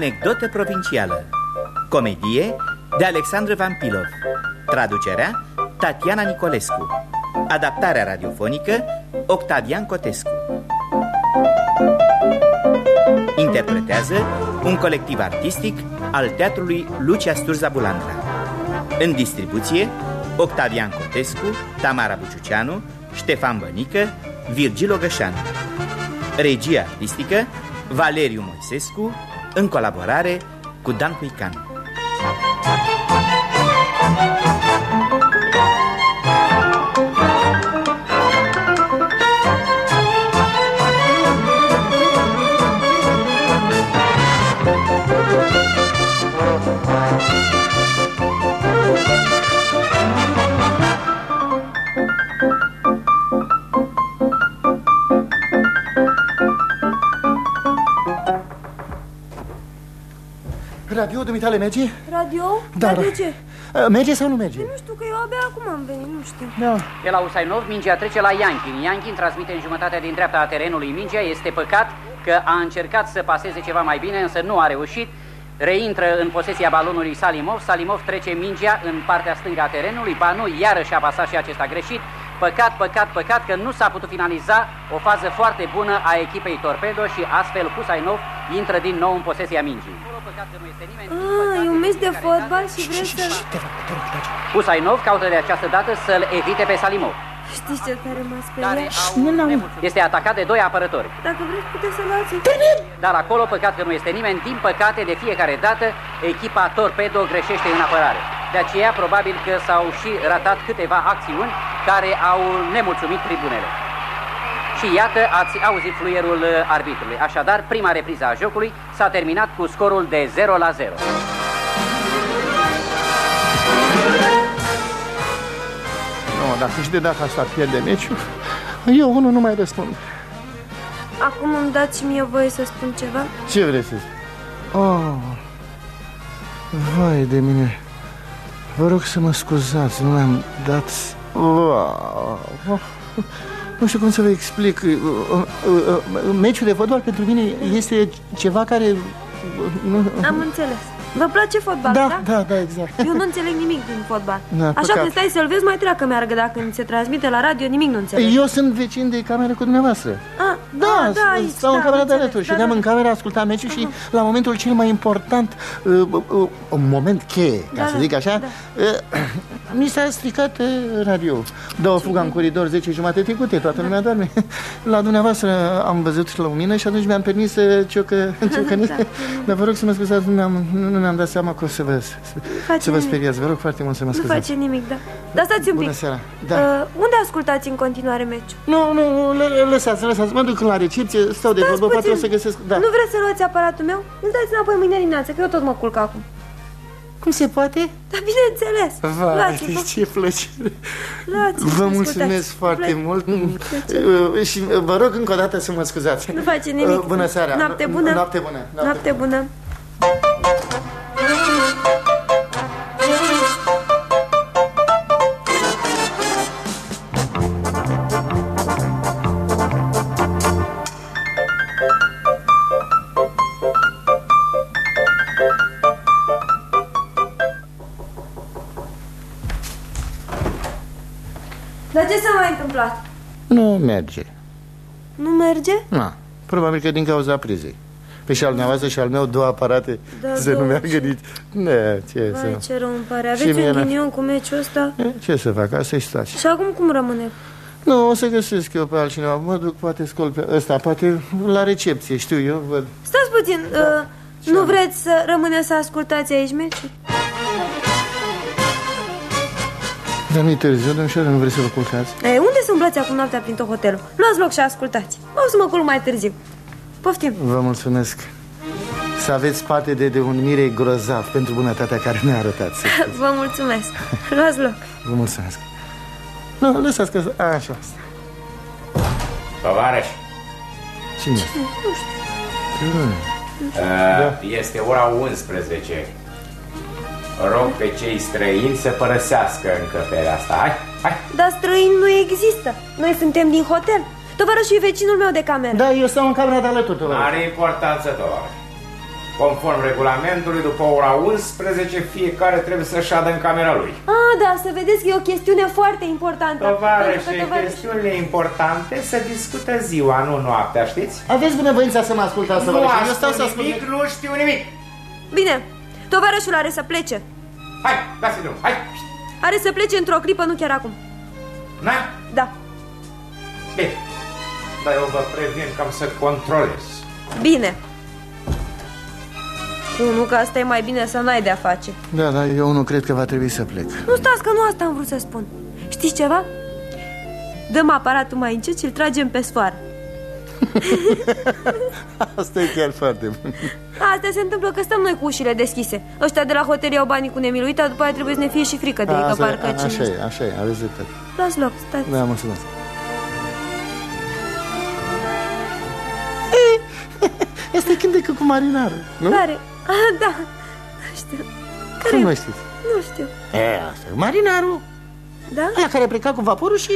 Anecdotă provincială. Comedie de Alexandru Vampilov. Traducerea Tatiana Nicolescu. Adaptarea radiofonică Octavian Cotescu. Interpretează un colectiv artistic al teatrului Lucia Sturza Bulandra. În distribuție Octavian Cotescu, Tamara Buciuceanu, Ștefan Bănică, Virgil Ogășan. Regia artistică Valeriu Moisescu În colaborare cu Dan Cuican Radio, dumitale, merge? Radio? Da, Radio da. ce? Uh, Merge sau nu merge? Nu știu, că eu abia acum am venit, nu știu. Da. De la Usainov, mingea trece la Yankin. Yankin transmite în jumătatea din dreapta a terenului mingea. Este păcat că a încercat să paseze ceva mai bine, însă nu a reușit. Reintră în posesia balonului Salimov. Salimov trece mingea în partea stângă a terenului. Ba nu, iarăși a pasat și acesta greșit. Păcat, păcat, păcat că nu s-a putut finaliza o fază foarte bună a echipei Torpedo și astfel Husainov intră din nou în posesia mingii. Păcat că nu este nimeni. Ah, e un meci de fotbal și vrei să... Te rog, te rog, taci. Husainov caută de această dată să-l evite pe Salimov. Știți ce tare m-a Care speriat? au Nu, n-am. nemulțumit. Este atacat de doi apărători. Dacă vreți, puteți să luați... Dar acolo, păcat că nu este nimeni, din păcate, de fiecare dată, echipa Torpedo greșește în apărare. De aceea, probabil că s-au și ratat câteva acțiuni care au nemulțumit tribunele. Și iată, ați auzit fluierul uh, arbitrului. Așadar, prima repriză a jocului s-a terminat cu scorul de 0 la 0. Nu, dacă și de data asta pierde meciul, eu unul nu mai răspund. Acum îmi dați și mie voie să spun ceva? Ce vrei să zici? Oh, vai de mine. Vă rog să mă scuzați, nu mi-am dat... Wow. Nu știu cum să vă explic. Meciul de fotbal pentru mine este ceva care... Nu... Am înțeles. Vă place fotbal, da? Da, da, da, exact. Eu nu înțeleg nimic din fotbal. Da, Așa păcat. că stai să-l vezi, mai treacă meargă dacă mi se transmite la radio, nimic nu înțeleg. Eu sunt vecin de cameră cu dumneavoastră. Ah, Da, ah, da, aici, stau în da, camera de înțeles, alături și da, vedeam da. în cameră, ascultam meciul și la momentul cel mai important, uh, uh, un moment cheie, ca Da, să da, zic așa, da. uh, mi s-a stricat uh, radio. Dă o fugă în coridor 10 jumate trecute, toată lumea doarme. La dumneavoastră am văzut la lumină și atunci mi-am permis să ciocă, ciocănesc. Da. Dar vă rog să mă scuzați, nu mi-am, nu mi-am dat seama că o să vă, face să vă nimic. speriați. Vă rog foarte mult să mă Nu scuzați. face nimic, da. Dar stați un pic. Bună seara. Da. Uh, unde ascultați în continuare meciul? Nu, nu, nu, lă- lăsați, lăsați. Mă duc la recepție, stau de Stați vorbă, poate o puțin. să găsesc... Da. Nu vreți să luați aparatul meu? Îl dați înapoi mâine dimineață, că eu tot mă culc acum. Cum se poate? Da, bineînțeles. Vai, Luați-vă. ce plăcere! Luați-vă, Vă ascultați. mulțumesc foarte Plec. mult Uh, și uh, vă rog încă o dată să mă scuzați. Nu face nimic. Uh, Bună seara! Noapte bună. Noapte bună! Noapte bună. Dar Nu merge. Nu merge? Na, probabil că din cauza prizei. Pe și al dumneavoastră și al meu două aparate Da, să nu două. meargă nici... Ne, ce Vai, să... ce rău îmi pare. Și Aveți mie un n-a- ghinion cu meciul ăsta? E, Ce să fac? Asta e situația. Și acum cum rămâne? Nu, o să găsesc eu pe altcineva. Mă duc, poate scol pe ăsta, poate la recepție, știu eu, văd. Stați puțin, Da. uh, nu vreți să rămâneți să ascultați aici meciul? Dar nu-i târziu, domnișoară, nu vreți să vă culcați? E, unde să umblați acum noaptea prin tot hotelul? Luați loc și ascultați. O să mă culc mai târziu. Poftim. Vă mulțumesc. Să aveți parte de, de un mire grozav pentru bunătatea care ne-a arătat. să știți. Vă mulțumesc. Luați loc. Vă mulțumesc. Nu, lăsați că... A, așa. Tovarăș, Cine? uh, este ora 11. Rog pe cei străini să părăsească încăperea asta. Hai, hai. Dar străini nu există. Noi suntem din hotel. Tovarășul e vecinul meu de cameră. Da, eu stau în camera de alături, tovarăș. Are importanță, tovarăș. Conform regulamentului, după ora 11, fiecare trebuie să șadă în camera lui. Ah, da, să vedeți că e o chestiune foarte importantă. Pentru că Tovarășe, tovarăș- chestiunile importante se discută ziua, nu noaptea, știți? Aveți bunăvoința să mă ascultați, Nu tovarășe. Eu stau să știu ascult. nimic, nu știu nimic. Bine, tovarășul are să plece. Hai, dați-i drum, hai! Are să plece într-o clipă, nu chiar acum. Na? Da. Bine. Dar eu vă previn că am să controlez. Bine. Nu, că asta e mai bine să n-ai de-a face. Da, da, eu nu cred că va trebui să plec. Nu stați că nu asta am vrut să spun. Știți ceva? Dăm aparatul mai încet și îl tragem pe sfoară. Asta e chiar foarte bun. Asta se întâmplă că stăm noi cu ușile deschise. Ăștia de la hotel iau banii cu nemiluita, după aia trebuie să ne fie și frică de ei, că Asta, parcă a, cine... așa e, așa e, aveți dreptate. Las loc, stați. Da, mulțumesc. Ei, Asta e cântecul cu marinarul, nu? Care? Ah, da. Nu știu. Care? Cum nu știți? Nu știu. E, asta e marinarul. Da? Aia care a plecat cu vaporul și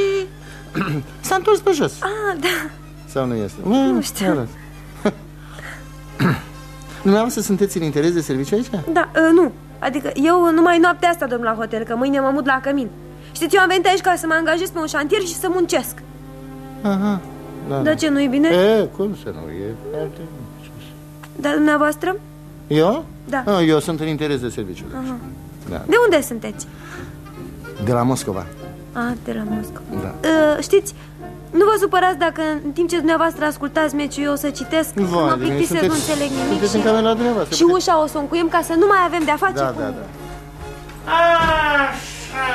s-a întors pe jos. Ah, da. Sau nu este? Nu știu. Dumneavoastră sunteți în interes de serviciu aici? Da, uh, nu. Adică eu numai noaptea asta dorm la hotel, că mâine mă mut la cămin. Știți, eu am venit aici ca să mă angajez pe un șantier și să muncesc. Aha, da, Dar ce, nu-i bine? E, cum să nu, e foarte... Dar dumneavoastră? Eu? Da. Ah, eu sunt în interes de serviciu. Aha. Da. De unde sunteți? De la Moscova. Ah, de la Moscova. Da. Uh, știți, nu vă supărați dacă în timp ce dumneavoastră ascultați meciul eu o să citesc, că Vai mă de mine, plictisesc, nu sunteți- înțeleg nimic sunteți în și, camera dumneavoastră, și puteți- ușa o să o încuiem ca să nu mai avem de-a face Da, cu... da, da. Așa.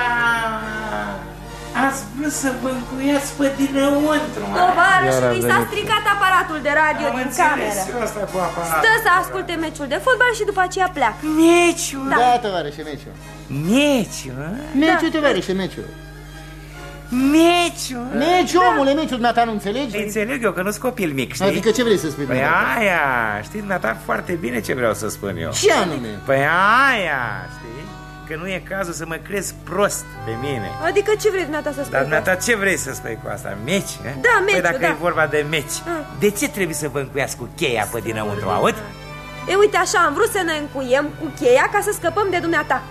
Ați vrut să vă încuiați pe dinăuntru, mă. Tovarășului Iar a s-a venit. stricat aparatul de radio Am din înțeles cameră. eu asta cu aparatul. Stă să asculte meciul de fotbal și după aceea pleacă. Meciul, Da. Da, tovarășe, meciul. meciul, hă? Meciul, tovarășe, meciul. Meciul. Meciul, omule, meciul, dumneata nu înțelegi? Înțeleg eu că nu-s copil mic, știi? Adică ce vrei să spui? Păi dumneata? aia, știi, dumneata foarte bine ce vreau să spun eu. Ce anume? Păi aia, știi? Că nu e cazul să mă crezi prost pe mine. Adică ce vrei dumneata să spui? Dar dumneata ce vrei să spui cu asta? Meci? eh? Da, Păi meciul, dacă da. e vorba de meci, Ah. de ce trebuie să vă încuiați cu cheia pe dinăuntru, aud? E, uite așa, am vrut să ne încuiem cu cheia ca să scăpăm de dumneata.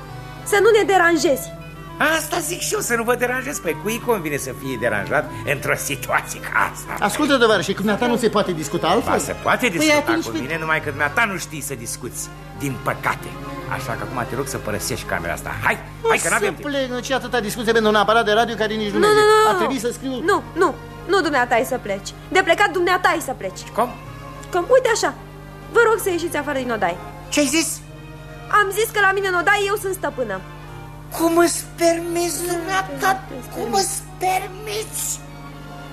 Să nu ne deranjezi. Asta zic și eu, să nu vă deranjez. Păi cui convine să fie deranjat într-o situație ca asta? Ascultă, tovarășe, cu dumneata nu se poate discuta altfel? Ba, se poate Păi discuta atunci, cu pe- mine, numai că dumneata nu știi să discuți, din păcate. Așa că acum te rog să părăsești camera asta. Hai, hai că Nu n-avem se timp. plec, ce atâta discuție pentru un aparat de radio care nici nu Nu, nu, merge. nu, nu. Ar trebui să scriu... Nu, nu, nu dumneata ai să pleci. De plecat dumneata ai să pleci. Cum? Că, uite așa, vă rog să ieșiți afară din odaie. Ce-ai zis? Am zis că la mine în odaie eu sunt stăpână. Cum îți permiți, dumneata? Cum îți permiți?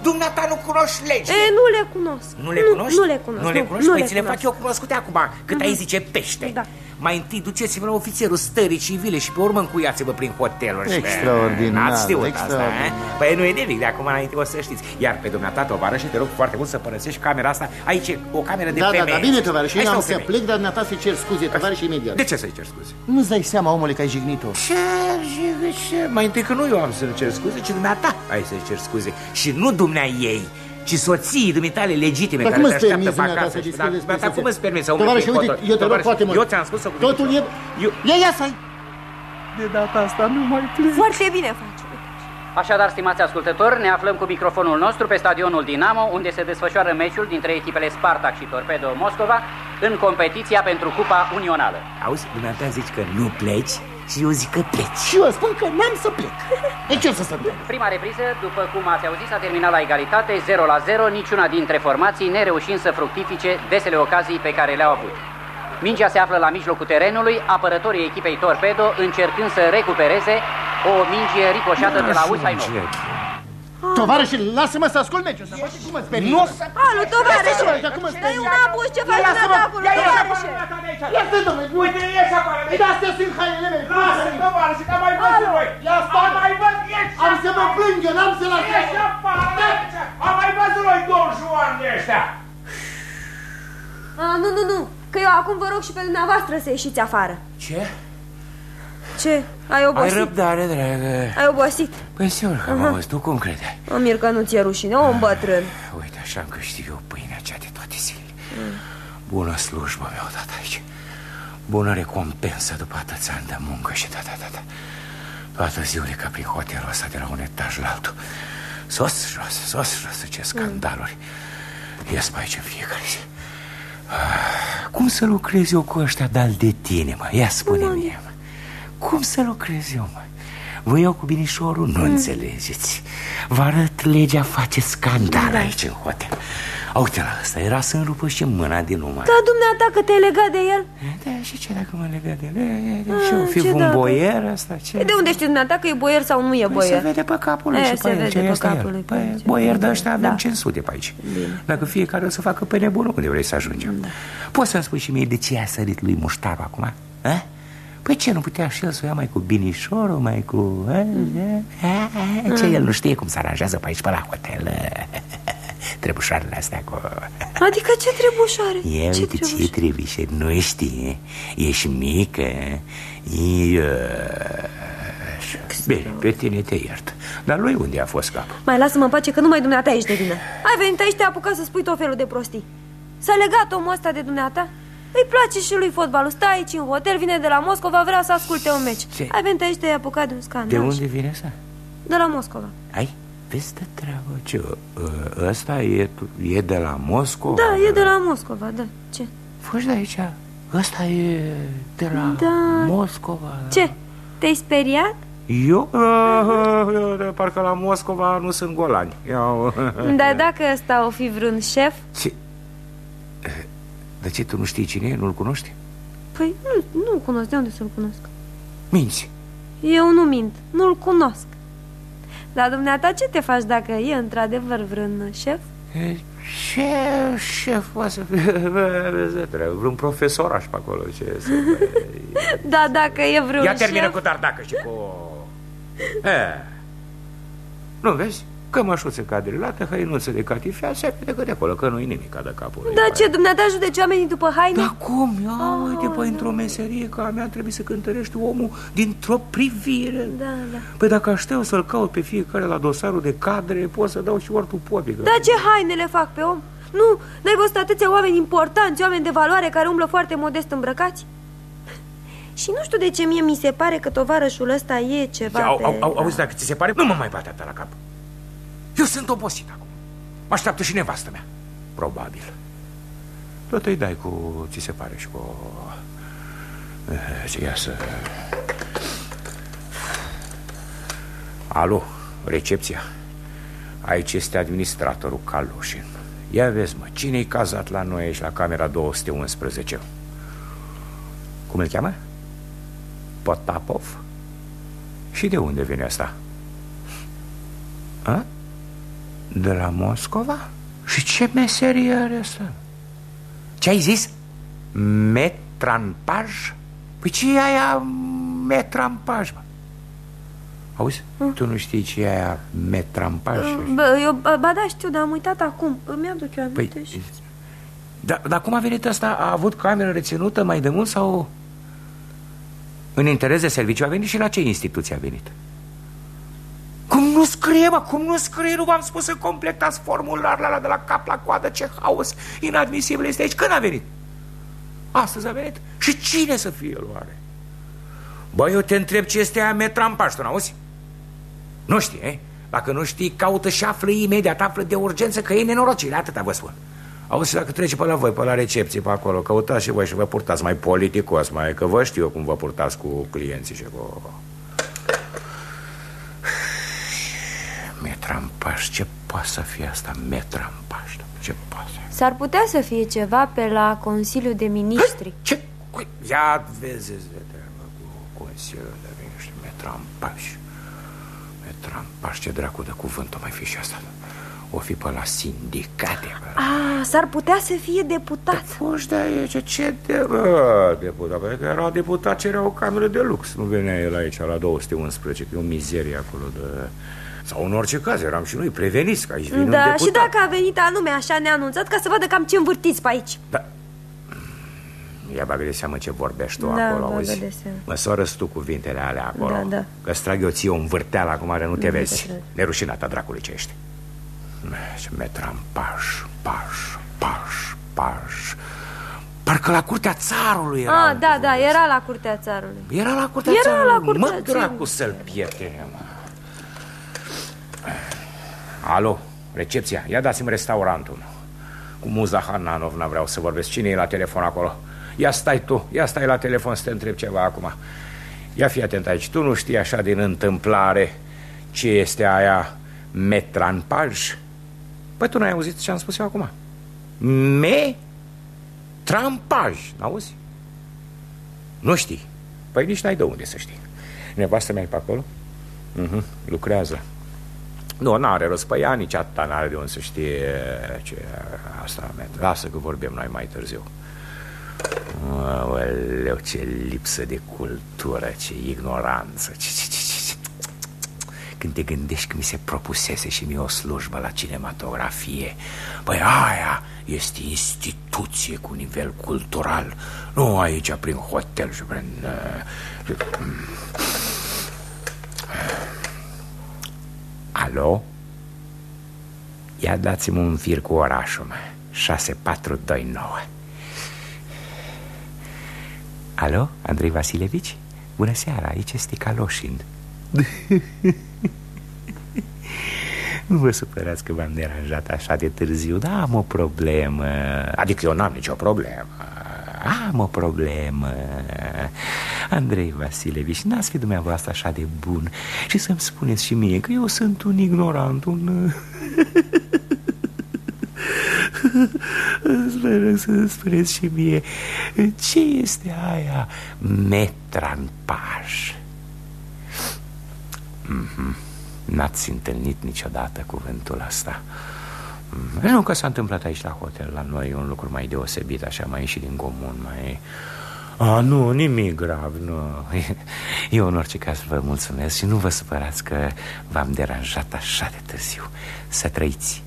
Dumneata nu cunoști legile. E, nu le cunosc. Nu le cunoști? Nu, le cunosc. Nu le cunoști? Nu păi le ți le cunosc. fac eu cunoscute acum, cât ai zice pește. Da. Mai întâi duceți-vă la ofițerul stării civile și pe urmă încuiați-vă prin hoteluri. Extraordinar, N-ați știut asta, extraordinar. eh? Păi nu e nimic, de acum înainte o să știți. Iar pe dumneata, tovară, și te rog foarte mult să părăsești camera asta. Aici e o cameră de Da, da, femeie. da, bine, tovarășe, Aici eu am stau să femei. plec, dar dumneata să cer scuze, tovarășe, imediat. De ce să-i cer scuze? Nu-ți dai seama, omule, că ai jignit-o. Ce, ce, ce? Mai întâi că nu eu am să-l cer scuze, ci dumneata ai să-i cer scuze. Și nu dumnea ei, ci soții dumitale legitime Dar care cum te îți așteaptă permiți pe dumneata acasă. să și- discuți Dar, despre dar cum soție? îți permiți să umbli Tovarășe, prin uite, hotel? eu te rog Tovarășe, foarte mult. Eu ți-am spus să Totul e... Eu... Ia, ia, stai! De data asta nu mai plec. Foarte bine faci. Așadar, stimați ascultători, ne aflăm cu microfonul nostru pe stadionul Dinamo, unde se desfășoară meciul dintre echipele Spartak și Torpedo Moscova în competiția pentru Cupa Unională. Auzi, dumneata zici că nu pleci și eu zic că pleci. Și eu spun că n-am să plec. E ce o să se întâmple? Prima repriză, după cum ați auzit, s-a terminat la egalitate 0 la 0, niciuna dintre formații nereușind să fructifice desele ocazii pe care le-au avut. Mingea se află la mijlocul terenului, apărătorii echipei Torpedo încercând să recupereze o minge ricoșată de la Usainov. Tovarășe, lasă-mă să ascult meciul, să faci cum îți permiți. Nu să... Alu, tovarășe! Dar cum îți Dar e un abuz ce faci Lasă-mă! dumneata acolo, tovarășe! Lasă, domnule! Uite, ieși afară! Ei, dar astea sunt hainele mele! Lasă, tovarășe, că am mai văzut voi! Ia stai! Am mai văzut, ieși Am să mă afară! plâng, eu n-am să las Ieși afară! Am mai văzut noi două juani de ăștia! A, nu, nu, nu, că eu acum vă rog și pe dumneavoastră să ieșiți afară. Ce? Ce? Ai Ai obosit? răbdare, dragă. Ai obosit? Păi sigur că am auzit, tu cum crede? Mă mir că nu ți-e rușine, om bătrân. Uite, așa am câștig eu pâinea cea de toate zilele. Bună slujbă mi-au dat aici Bună recompensă după atâția ani de muncă și da, da, da, da. Toată ziua ca prin hotelul ăsta de la un etaj la altul Sos jos, sos jos, ce scandaluri Ies pe aici în fiecare zi ah, Cum să lucrez eu cu ăștia de de tine, mă? Ia spune mie, mă Cum să lucrez eu, mă? Vă iau cu binișorul? Nu mm. înțelegeți Vă arăt legea face scandal da. aici în hotel Uite la ăsta, era să rupă și mâna din numai Da, dumneata, că te-ai legat de el Da, și ce dacă m-a legat de el? Și o fi un dacă? boier ăsta? Ce? De unde știți dumneata că e boier sau nu e boier? Păi se vede pe capul lui e, și se pe vede pe capul lui Păi, boier de ăștia avem da. 500 pe aici Bine. Dacă fiecare o să facă pe nebunul, unde vrei să ajungem? Da. Poți să-mi spui și mie de ce a sărit lui muștarul acum? A? Păi ce, nu putea și el să o ia mai cu binișorul, mai cu... Mm. Ce, el nu știe cum se aranjează pe aici, pe la hotel Trebușoarele astea cu... Adică ce trebușoare? E, ce uite trebușoare? ce trebuie și nu știi Ești mică e... Bine, pe tine te iert Dar lui unde a fost capul? Mai lasă-mă în pace că numai dumneata ești de vină Ai venit aici, te-a apucat să spui tot felul de prostii S-a legat omul ăsta de dumneata? Îi place și lui fotbalul, stă aici în hotel, vine de la Moscova, vrea să asculte un meci Ce? Ai venit aici, te-ai apucat de un scandal De unde vine asta? De la Moscova Ai? Vezi de treabă, ce, ă, ăsta e, e de la Moscova? Da, e de la Moscova, da, ce? Fugi de aici, ăsta e de la da. Moscova Ce, te-ai speriat? Eu? De parcă la Moscova nu sunt golani Eu... Dar dacă ăsta o fi vreun șef? Ce? De ce tu nu știi cine e? Nu-l cunoști? Păi nu, nu-l cunosc, de unde să-l cunosc? Minți Eu nu mint, nu-l cunosc Dar dumneata ce te faci dacă e într-adevăr vreun șef? Ce șef poate să fie? Vreun profesoraș pe acolo ce să Da, dacă e vreun Ia termină șef... cu dar dacă și cu... E. Nu vezi? Cămășuță cadrilată, hăinuță de catifea, se vede că de acolo, că nu-i nimic de capul Da, ce, dumneata judeci oamenii după haine? Da, cum? Ia, oh, uite, păi, într-o meserie ca a mea trebuie să cântărești omul dintr-o privire Da, da Păi dacă aștept să-l caut pe fiecare la dosarul de cadre, pot să dau și ortul popică Da, ce haine le fac pe om? Nu, n-ai văzut atâția oameni importanți, oameni de valoare care umblă foarte modest îmbrăcați? Și nu știu de ce mie mi se pare că tovarășul ăsta e ceva au, pe... au, au, Auzi, dacă ți se pare, nu mă mai bate la cap eu sunt obosit acum. Mă așteaptă și nevastă mea. Probabil. Tot îi dai cu, ți se pare, și cu... Ce ia să... Alo, recepția. Aici este administratorul Calușin. Ia vezi, mă, cine-i cazat la noi aici, la camera 211? Cum îl cheamă? Potapov? Și de unde vine asta? A? De la Moscova? Și ce meserie are asta? Ce ai zis? Metranpaj? Păi ce e aia metranpaj, mă? Auzi, mm. tu nu știi ce e aia metrampaj? Bă, eu, ba da, știu, dar am uitat acum Îmi aduc eu aminte păi, și... Dar da, cum a venit asta? A avut cameră reținută mai de mult sau... În interes de serviciu a venit și la ce instituție a venit? Cum nu scrie, mă? Cum nu scrie? Nu v-am spus să completați formularul ăla de la cap la coadă? Ce haos inadmisibil este aici. Când a venit? Astăzi a venit? Și cine să fie luare? Bă, eu te întreb ce este aia metrampaș, tu n-auzi? Nu știi, eh? Dacă nu știi, caută și află imediat, află de urgență că e nenorocire, atâta vă spun. Auzi, dacă trece pe la voi, pe la recepție, pe acolo, căutați și voi și vă purtați mai politicos, mai că vă știu eu cum vă purtați cu clienții și cu... Metrampaș, ce poate să fie asta? Metrampaș, ce poate? S-ar putea să fie ceva pe la Consiliul de Ministri. Ce? Ia vezi de treabă cu Consiliul de Ministri. Metrampaș. Metrampaș, ce dracu de cuvânt o mai fi și asta. O fi pe la sindicate Ah, s-ar putea să fie deputat. Da, fugi de aici, ce de... Bă, deputat, pentru că era deputat, cerea o cameră de lux. Nu venea el aici la 211, că e o mizerie acolo de... Sau în orice caz, eram și noi preveniți că aici vine Da, un și dacă a venit anume așa neanunțat Ca să vadă cam ce învârtiți pe aici Da, Ia bagă de seamă ce vorbești tu da, acolo, auzi? de seamă. Măsoară tu cuvintele alea acolo Da, da. Că-ți trag eu ție un vârteal acum care nu te Nu vezi te cred. Nerușinata dracului ce ești Ce metram paș, paș, paș, paș Parcă la curtea țarului era. Ah, da, da, era la curtea țarului. Era la curtea Era țarului. la curtea Mă, dracu țarului. să-l pierde, mă. Alo, recepția, ia dați-mi restaurantul. Cu Muza Hananovna vreau să vorbesc. Cine e la telefon acolo? Ia stai tu, ia stai la telefon să te întreb ceva acum. Ia fi atent aici, tu nu știi așa din întâmplare ce este aia metranpaj? Păi tu n-ai auzit ce am spus eu acum? Me trampaj, n-auzi? Nu știi? Păi nici n-ai de unde să știi. Nevastă mea e pe acolo? Mhm, lucrează. Nu, n-are rost pe ea, nici atâta n-are de unde să știe ce asta. Lasă că vorbim noi mai târziu. Aoleu, ce lipsă de cultură, ce ignoranță, ce, ce, ce, ce, ce. Când te gândești că mi se propusese și mie o slujbă la cinematografie Păi aia este instituție cu nivel cultural Nu aici prin hotel și prin... Uh, Alo? Ia dați-mi un fir cu orașul, mă 6429 Alo, Andrei Vasilevici? Bună seara, aici este Caloșin. Nu vă supărați că v-am deranjat așa de târziu Dar am o problemă. Adică eu n-am nicio problemă. Am o problemă Andrei Vasilevici, n-ați fi dumneavoastră așa de bun Și să-mi spuneți și mie că eu sunt un ignorant Un... Sper să spuneți și mie Ce este aia metranpaj? Mm-hmm. N-ați întâlnit niciodată cuvântul ăsta mm. Nu că s-a întâmplat aici la hotel La noi un lucru mai deosebit Așa mai ieșit din comun mai... A, nu, nimic grav, nu. Eu în orice caz vă mulțumesc Și nu vă supărați că v-am deranjat așa de târziu. Să trăiți.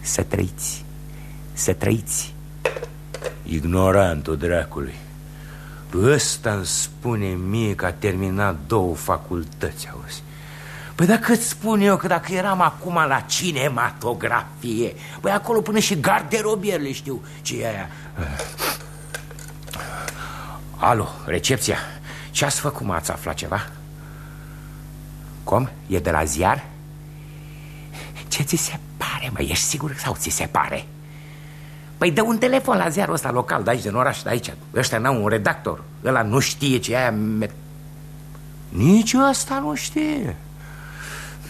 Să trăiți. Să trăiți. Ignorantul dracului. Ăsta îmi spune mie că a terminat două facultăți, auzi. Păi dacă îți spun eu că dacă eram acum la cinematografie? Păi acolo până și garderobierele știu ce e aia Alo, recepția Ce ați făcut, mă, ați aflat ceva? Cum? E de la ziar? Ce ți se pare, mă? Ești sigur sau ți se pare? Păi dă un telefon la ziarul ăsta local de aici, din oraș, de aici Ăștia n-au un redactor Ăla nu știe ce e aia met... Nici ăsta nu știe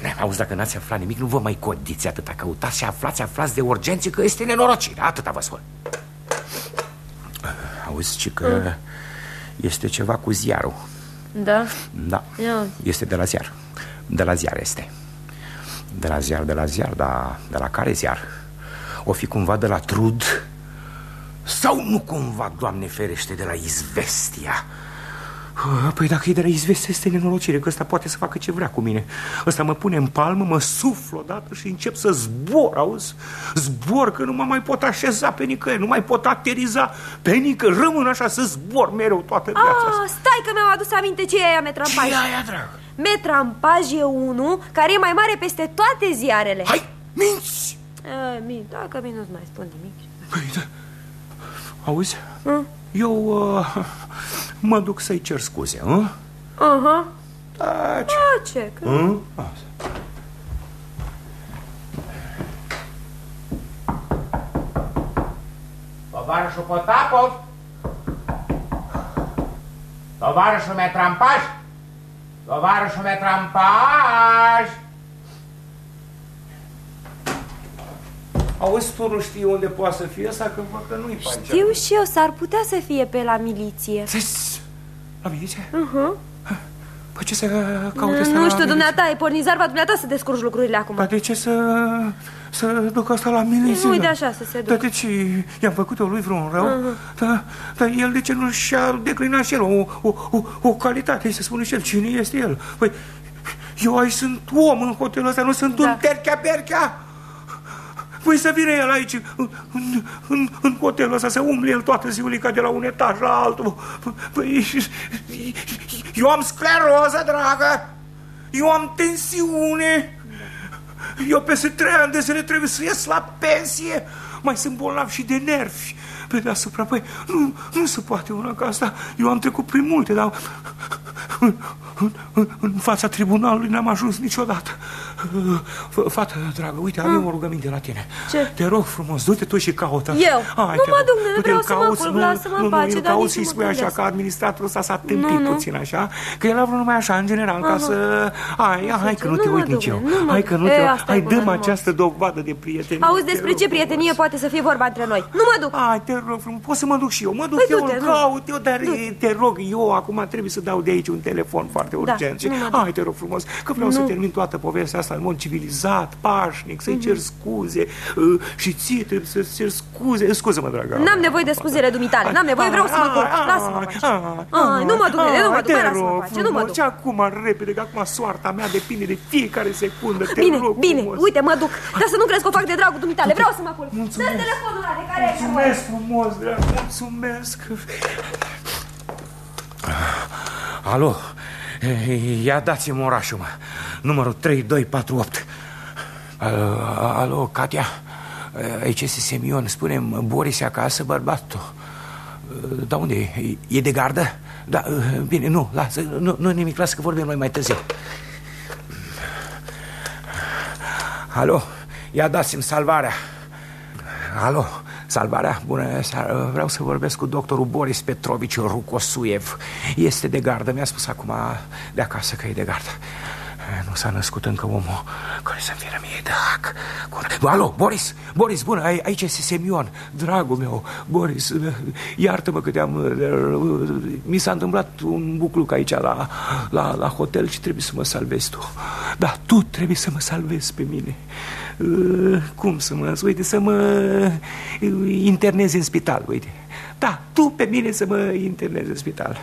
ne, auzi, dacă n-ați aflat nimic, nu vă mai codiți atâta Căutați și aflați, aflați de urgențe că este nenorocire Atâta vă spun Auzi, ci că este ceva cu ziarul Da? Da, Ia. este de la ziar De la ziar este De la ziar, de la ziar, dar de la care ziar? O fi cumva de la Trud? Sau nu cumva, Doamne ferește, de la Izvestia? Păi dacă e de la izvestie, este nenorocire Că ăsta poate să facă ce vrea cu mine Ăsta mă pune în palmă, mă sufl odată Și încep să zbor, auzi? Zbor că nu mă mai pot așeza pe nicăieri Nu mai pot ateriza pe nicăieri Rămân așa să zbor mereu toată viața asta Ah, stai că mi-am adus aminte ce e aia metrampaj Ce e aia, dragă? Metrampaj e unul care e mai mare peste toate ziarele Hai, minți! A, mi, dacă mi nu-ți mai spun nimic Păi, da. Auzi? Eu uh, mă duc să-i cer scuze, uh? Aha, Da, ce? A, ce? Că... Uh? Asta. Tovarășul Potapov? Tovarășul Metrampaj? Tovarășul Metrampaj? Auzi, tu nu știi unde poate să fie asta, că văd că nu-i pe aici. Știu și eu, s-ar putea să fie pe la miliție Țăs! La miliție? uh-huh. Păi ce să caute asta Nu la știu, miliție? dumneata, e porni zarva dumneata să descurci lucrurile acum Dar de ce să, să duc asta la miliție? Nu-i de așa să se Dar ducă de ce? I-am făcut eu lui vreun rău? Dar, dar el de ce nu și-a declinat și el o, o, o, o calitate, să spună și el cine este el? Păi, eu aici sunt om în hotelul ăsta, nu sunt Da. un terchea-perchea. Păi să vină el aici, în, în, în, în hotelul ăsta, să umble el toată ziulica de la un etaj la altul. Păi, eu am scleroză, dragă. Eu am tensiune. Eu peste trei ani de zile trebuie să ies la pensie. mai sunt bolnav și de nervi pe deasupra. Păi, nu, nu se poate una ca asta. Eu am trecut prin multe, dar în, în, în, în fața tribunalului n-am ajuns niciodată. Fată, dragă, uite, am o rugăminte la tine. Ce? Te rog frumos, du-te tu și caută. Eu? Hai, nu te mă rog. duc, nu Du-te, vreau îl să mă cauți, culc, nu, lasă-mă nu, în nu, pace, îl dar cauți nici și nu mă spui așa gândesc. că administratorul ăsta s-a tâmpit Nu, nu. puțin așa, că el a vrut numai așa, în general, ca Aha. să... Hai, hai, că nu Nu te mă uit duc, nici eu. nu mă Hai duc. că nu E, te asta e Hai, bună, dăm nu mă- această dovadă de prietenie. Auzi, te despre rog ce frumos. prietenie poate să fie vorba între noi? Nu mă duc! Hai, te rog frumos, pot să mă duc și eu. Mă duc Păi eu, du-te, îl nu. caut eu, dar te rog, eu acum trebuie să dau de aici un telefon foarte urgent. și nu mă duc. hai, te rog frumos, că vreau să Nu. termin toată povestea asta în mod civilizat, pașnic, să-i cer scuze uh, și ție trebuie să-ți cer scuze. Scuză-mă, dragă. N-am nevoie de scuzele dumitale, n-am nevoie, vreau să mă culc. Lasă-mă în pace. Ai, nu mă duc, nene, nu mă duc, te mai lasă-mă în rog pace, nu mă frumos, duc. Și acum, repede, că acum soarta mea depinde de fiecare secundă. Te Bine, rog bine, frumos. uite, mă duc. Dar să nu crezi că o fac de dragul dumitale, vreau să mă culc. Dă Mulțumesc. telefonul ăla de care ai nevoie. Mulțumesc frumos, drag, mulțumesc. Alo, e, ia dați-mi orașul, mă. Numărul 3248. Alo, alo Katia, aici este Semion, spune Boris e acasă, bărbatul. Da, unde e? E de gardă? Da, bine, nu, lasă, nu, nu nimic, lasă că vorbim noi mai târziu. Alo, ia dați-mi salvarea. Alo, salvarea, bună seara. Vreau să vorbesc cu doctorul Boris Petrovici Rucosuiev. Este de gardă, mi-a spus acum de acasă că e de gardă. Nu s-a născut încă omul care să-mi vină mie de hac Cu- Alo, Boris, Boris, bună, ai- aici este Semion. Dragul meu, Boris, iartă-mă că te-am... Mi s-a întâmplat un bucluc aici la, la, la hotel și trebuie să mă salvezi tu. Da, tu trebuie să mă salvezi pe mine. Uh, Cum să mă... Uite, să mă uh, internezi în spital, uite Da, tu pe mine să mă internezi în spital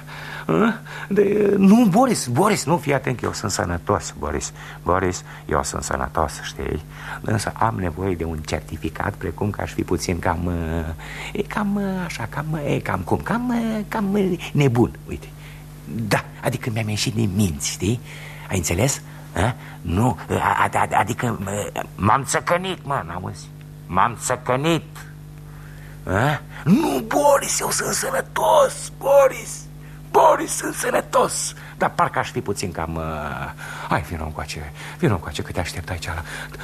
Uh? De, Nu, Boris, Boris, nu, fii atent, eu sunt sănătos, Boris Boris, eu sunt sănătos, știi Însă am nevoie de un certificat Precum că aș fi puțin cam uh, E cam uh, așa, cam, uh, e cam cum Cam, uh, cam uh, nebun, uite Da, adică mi-am ieșit din minți, știi? Ai înțeles? A? Nu, a- a- a- adică mă, m-am țăcănit, mă, n-auzi? M-am țăcănit a? Nu, Boris, eu sunt sănătos, Boris Boris, sunt sănătos. Dar parcă aș fi puțin cam... Uh... Hai, vină încoace, vină încoace că te aștept aici la...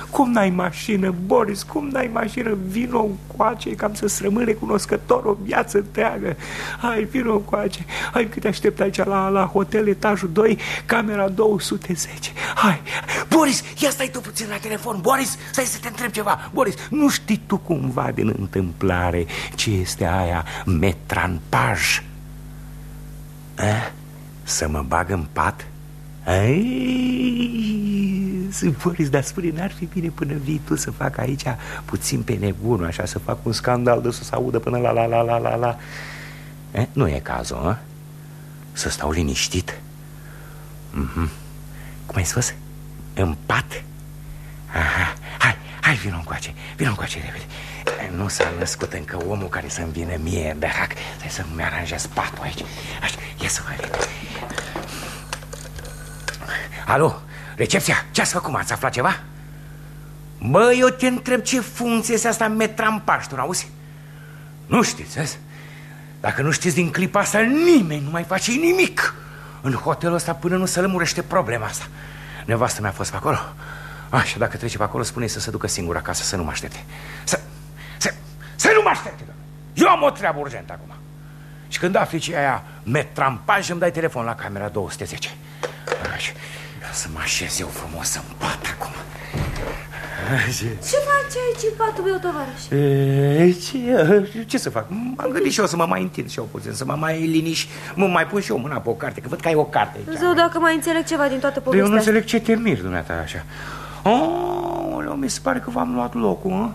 Cum n-ai mașină, Boris, cum n-ai mașină? Vino încoace, cam să-ți rămân recunoscător o viață întreagă. Hai, vino încoace Hai că te aștept aici la, la hotel etajul 2 Camera 210 Hai, Boris, ia stai tu puțin la telefon. Boris, stai să te întreb ceva. Boris, nu știi tu cumva din întâmplare Ce este aia metranpaj? A? Să mă bag în pat? Ai, Boris, dar spune, n-ar fi bine până vii tu să fac aici puțin pe nebunul, așa, să fac un scandal de să se audă până la la la la la la e? Nu e cazul, a? Să stau liniștit? Mhm. Cum ai spus? În pat? Aha, hai, hai, vină încoace, vină încoace repede Nu s-a născut încă omul care să-mi vină mie de hac Stai să-mi aranjez patul aici. Așa, ia să vă vedem Alo, recepția, ce ați făcut, ați aflat ceva? Bă, eu te întreb ce funcție este asta în metrampaș, tu n-auzi? Nu știți, vezi? Dacă nu știți din clipa asta, nimeni nu mai face nimic. În hotelul ăsta până nu se lămurește problema asta. Nevastă mea a fost pe acolo. Așa, dacă trece pe acolo, spune să se ducă singur acasă, să nu mă aștepte. Să, să, să nu mă aștepte doamne. Eu am o treabă urgentă acum Și când afli ce e aia metrampaj, îmi dai telefon la camera 210 Așa, ia să mă așez eu frumos în pat acum Așa. Ce faci aici în patul meu, tovarăș? E, ce, ce să fac? M-am gândit și eu să mă mai întind și eu puțin Să mă mai liniști Mă mai pun și eu mâna pe o carte Că văd că ai o carte aici Zău, dacă mai înțeleg ceva din toată Dar povestea eu nu asta. înțeleg ce te miri, dumneata, așa Oh, mi se pare că v-am luat locul, hă?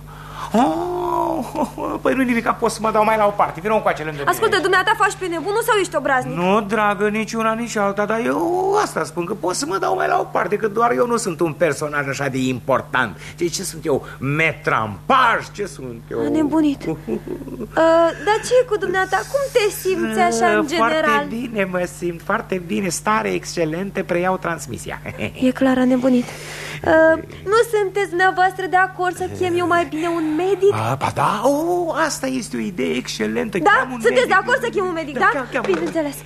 Oh, păi nu nimic, pot să mă dau mai la o parte Vino încoace lângă mine Ascultă, dumneata faci pe nebunul sau ești obraznic? Nu, dragă, nici una, nici alta Dar eu asta spun, că pot să mă dau mai la o parte Că doar eu nu sunt un personaj așa de important Ce, ce sunt eu? Metrampaj? Ce sunt eu? A nebunit. Uh, dar ce e cu dumneata? Cum te simți așa în general? Foarte bine mă simt, foarte bine Stare excelentă, preiau transmisia E clar, a nebunit. Uh, nu sunteți dumneavoastră de acord să chem eu mai bine un medic? A, ba da, Da, oh, asta este o idee excelentă. Da? Cheam un Sunteți medic. de acord să chem un medic, da? cheam- cheam un medic. Bineînțeles.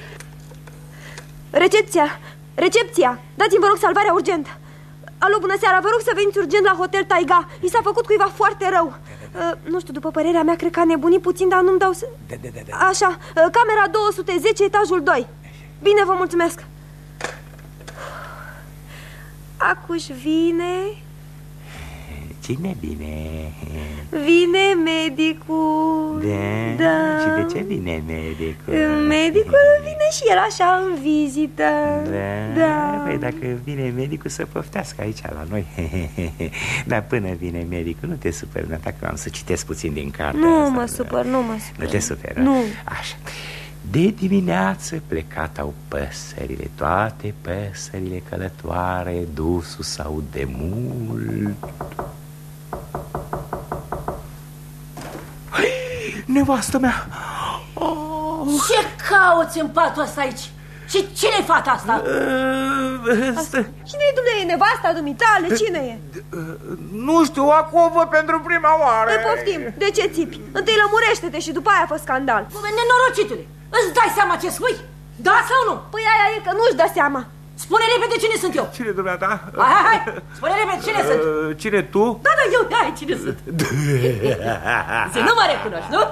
Recepția. Recepția. Dați-mi, vă rog, salvarea urgent. Alo, bună seara, vă rog să veniți urgent la Hotel Taiga. I s-a făcut cuiva foarte rău. Uh, nu știu, după părerea mea, cred că a nebunit puțin, dar nu-mi dau să... Da, da, da, da. Așa, uh, camera 210, etajul 2. Bine, vă mulțumesc. Acuș vine... Cine bine? Vine medicul. Da. Da. Și de ce vine medicul? Medicul vine și el așa în vizită. Da. Da. Păi dacă vine medicul să poftească aici la noi Dar până vine medicul nu te superi Nata că am să citesc puțin din carte Nu asta. mă supăr, nu mă supăr. Nu te superi Nu. Așa de dimineață plecat au păsările Toate păsările călătoare Dusul sau de mult Hai, Nevastă mea oh. Ce cauți în patul ăsta aici? Și cine e fata asta? Cine e dumneavoastră? Nevasta dumitale? Cine e? Nu știu, acum o văd pentru prima oară Îi poftim. De ce țipi? Întâi lămurește-te și după aia fă scandal. Bă, Nenorocitule, îți dai seama ce spui? Da sau nu? Păi aia e că nu-și dă seama. Spune repede cine sunt eu Cine dumneata? Hai, hai, hai, spune repede cine sunt Uh, Cine tu? Da, da, eu, hai, cine sunt Să nu mă recunoști, nu?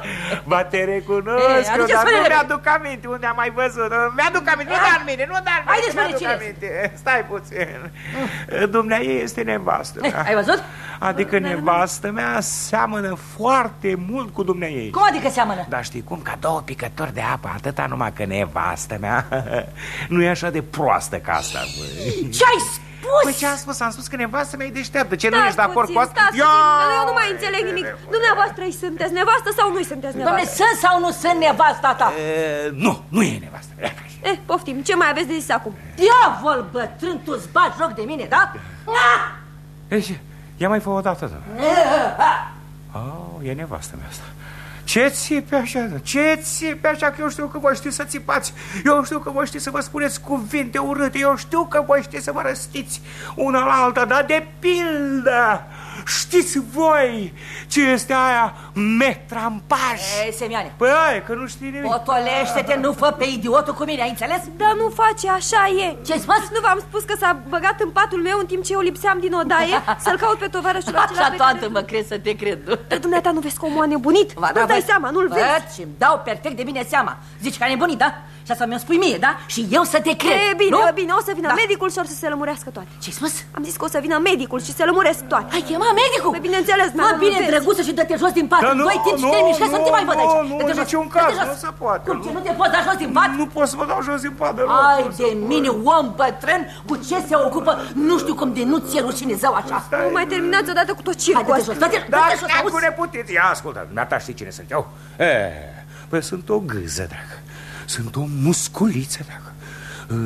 Ba te E, recunosc, aduceți dar nu spune-le. mi-aduc aminte unde am mai văzut Mi-aduc aminte, nu dar mine, nu dar mine Haide, spune mi-aduc cine aminte. Stai puțin Dumnea ei este nevastă Eh, mea Ai văzut? Adică nevastă mea seamănă foarte mult cu dumnea ei Cum adică seamănă? Dar știi cum, ca două picători de apă, atâta numai că nevastă mea Nu e așa de proastă ca asta, băi Ce ai spus? Păi ce am spus? Am spus că nevastă mea e deșteaptă Ce nu Stați ești de acord puțin, cu asta? stați Ia! puțin, eu nu mai înțeleg nimic. Dumneavoastră îi sunteți nevastă sau nu-i sunteți Doamne, nevastă? sunt sau nu sunt nevasta ta? E, Nu, nu e nevastă mea Eh, poftim, ce mai aveți de zis acum? Diavol, bătrân, tu-ți bagi joc de mine, da? Ah! Deci, ia mai fă o dată, da. Oh, e nevastă mea asta. Ce țipe așa, da? Ce țipe așa, că eu știu că voi știți să țipați Eu știu că voi știți să vă spuneți cuvinte urâte Eu știu că voi știți să vă răstiți una la alta Dar de pildă Știți voi ce este aia metrampaj Ei, Semioane, Păi aia, că nu știi nimic potolește-te, nu fă pe idiotul cu mine, ai înțeles? Dar nu face, așa e. Ce-ai spus? Nu v-am spus că s-a băgat în patul meu în timp ce eu lipseam din odaie să-l caut pe tovarășul acela Așa pe toată care... mă crezi să te cred, nu? Dar dumneata nu vezi că omul a nebunit? Ba, Nu-ți dai văd. seama, nu-l Văd vezi? și îmi dau perfect de bine seama. Zici că ai nebunit, da? Și asta mi-o spui mie, da? Și eu să te cred, E, bine, nu? bine, o să vină Da. medicul și o să se lămurească toate. Ce-ai spus? Am zis că o să vină medicul și se lămuresc toate. Ai chemat medicul? Păi, bineînțeles, Mă, mea, bine, nu vezi. drăguță, și dă-te jos din pat. Da, În nu, doi timp și nu, te mișcă să nu te mai văd nu, aici. nu, Dă-te în jos, niciun dă-te caz, jos. nu se poate, Cum, nu. ce, nu te poți da jos din pat? Nu pot să mă dau jos din pat deloc, Ai nu se de poate. mine, om bătrân, cu ce se ocupă? Nu știu cum de nu ți-e rușine zău așa. Nu mai terminați odată cu tot Hai, circul dă-te ăsta. jos, dă-te, Da, dă-te jos, stai auzi? cu neputiți. Ia, ascultă, dumneata știi cine sunt eu? E, păi sunt o gâză, dragă. Sunt o musculiță, dragă.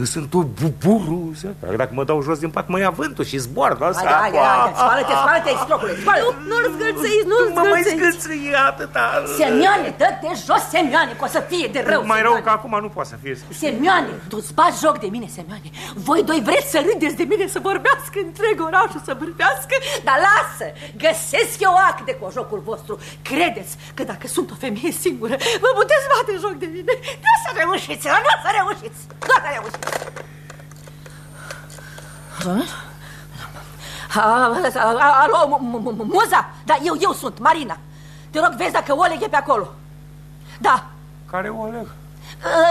E, Sunt o buburuză. Dragă, dacă mă dau jos din pat, mă ia vântul și zbor. Hai, hai, hai, hai, spală-te, spală-te, exclocule, spală Nu, nu-l zgâlțăiți, nu-l Mă mai zgâlțăiți. scâlțâie atâta. Semioane, dă-te jos, Semioane, că o să fie de rău. Mai rău Semioane. că acum nu poate să fie. Semioane, tu-ți bagi joc de mine, Semioane Voi doi vreți să râdeți de mine, să vorbească întreg orașul, să bârbească Dar lasă, găsesc eu acte cu jocul vostru Credeți că dacă sunt o femeie singură, vă puteți bate joc de mine Nu o să reușiți, nu o să reușiți, nu o să reușiți A- a- Alo, mu- mu- mu- Muza? Da, eu, eu sunt, Marina Te rog, vezi dacă Oleg e pe acolo Da, Care o aleg?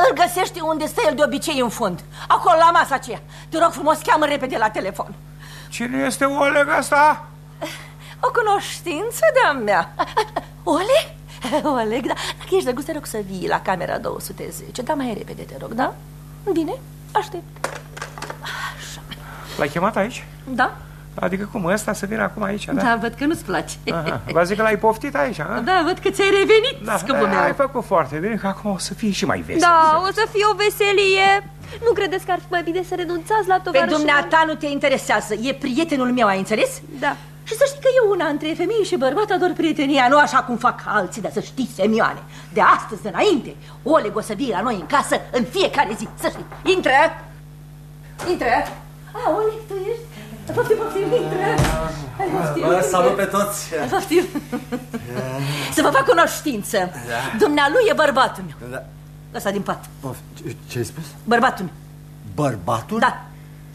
îl găsești unde stă el de obicei în fund Acolo la masa aceea Te rog frumos, cheamă repede la telefon Cine este Oleg asta? O cunoștință de-a mea Oleg? Oleg, da Dacă ești drăguț, te rog să vii la camera 210 Da, mai repede, te rog, da? Bine, aștept L-ai chemat aici? Da? Adică cum, ăsta să vină acum aici, da? Da, văd că nu-ți place Aha. Vă zic că l-ai poftit aici, a? Da, văd că ți-ai revenit, Da, scăpul ai meu făcut foarte bine, că acum o să fie și mai vesel. Da, o să fie o veselie. Nu credeți că ar fi mai bine să renunțați la Pe tovarășul? dumneata nu te interesează E prietenul meu, ai înțeles? Da. Și să știi că eu una între femeie și bărbat ador prietenia, nu așa cum fac alții, dar să știi, Semioane. De astăzi înainte, Oleg o să vie la noi în casă în fiecare zi, să știi. Intră! Intră! A, Oleg, tu ești? Poftim, poftim, intră! Vă salut pe toți. Poftim. Să vă fac cunoștință. Dumnealui e bărbatul meu. Da. Ăsta din pat. Of, ce- Ce ai spus? Bărbatul meu. Bărbatul? Da,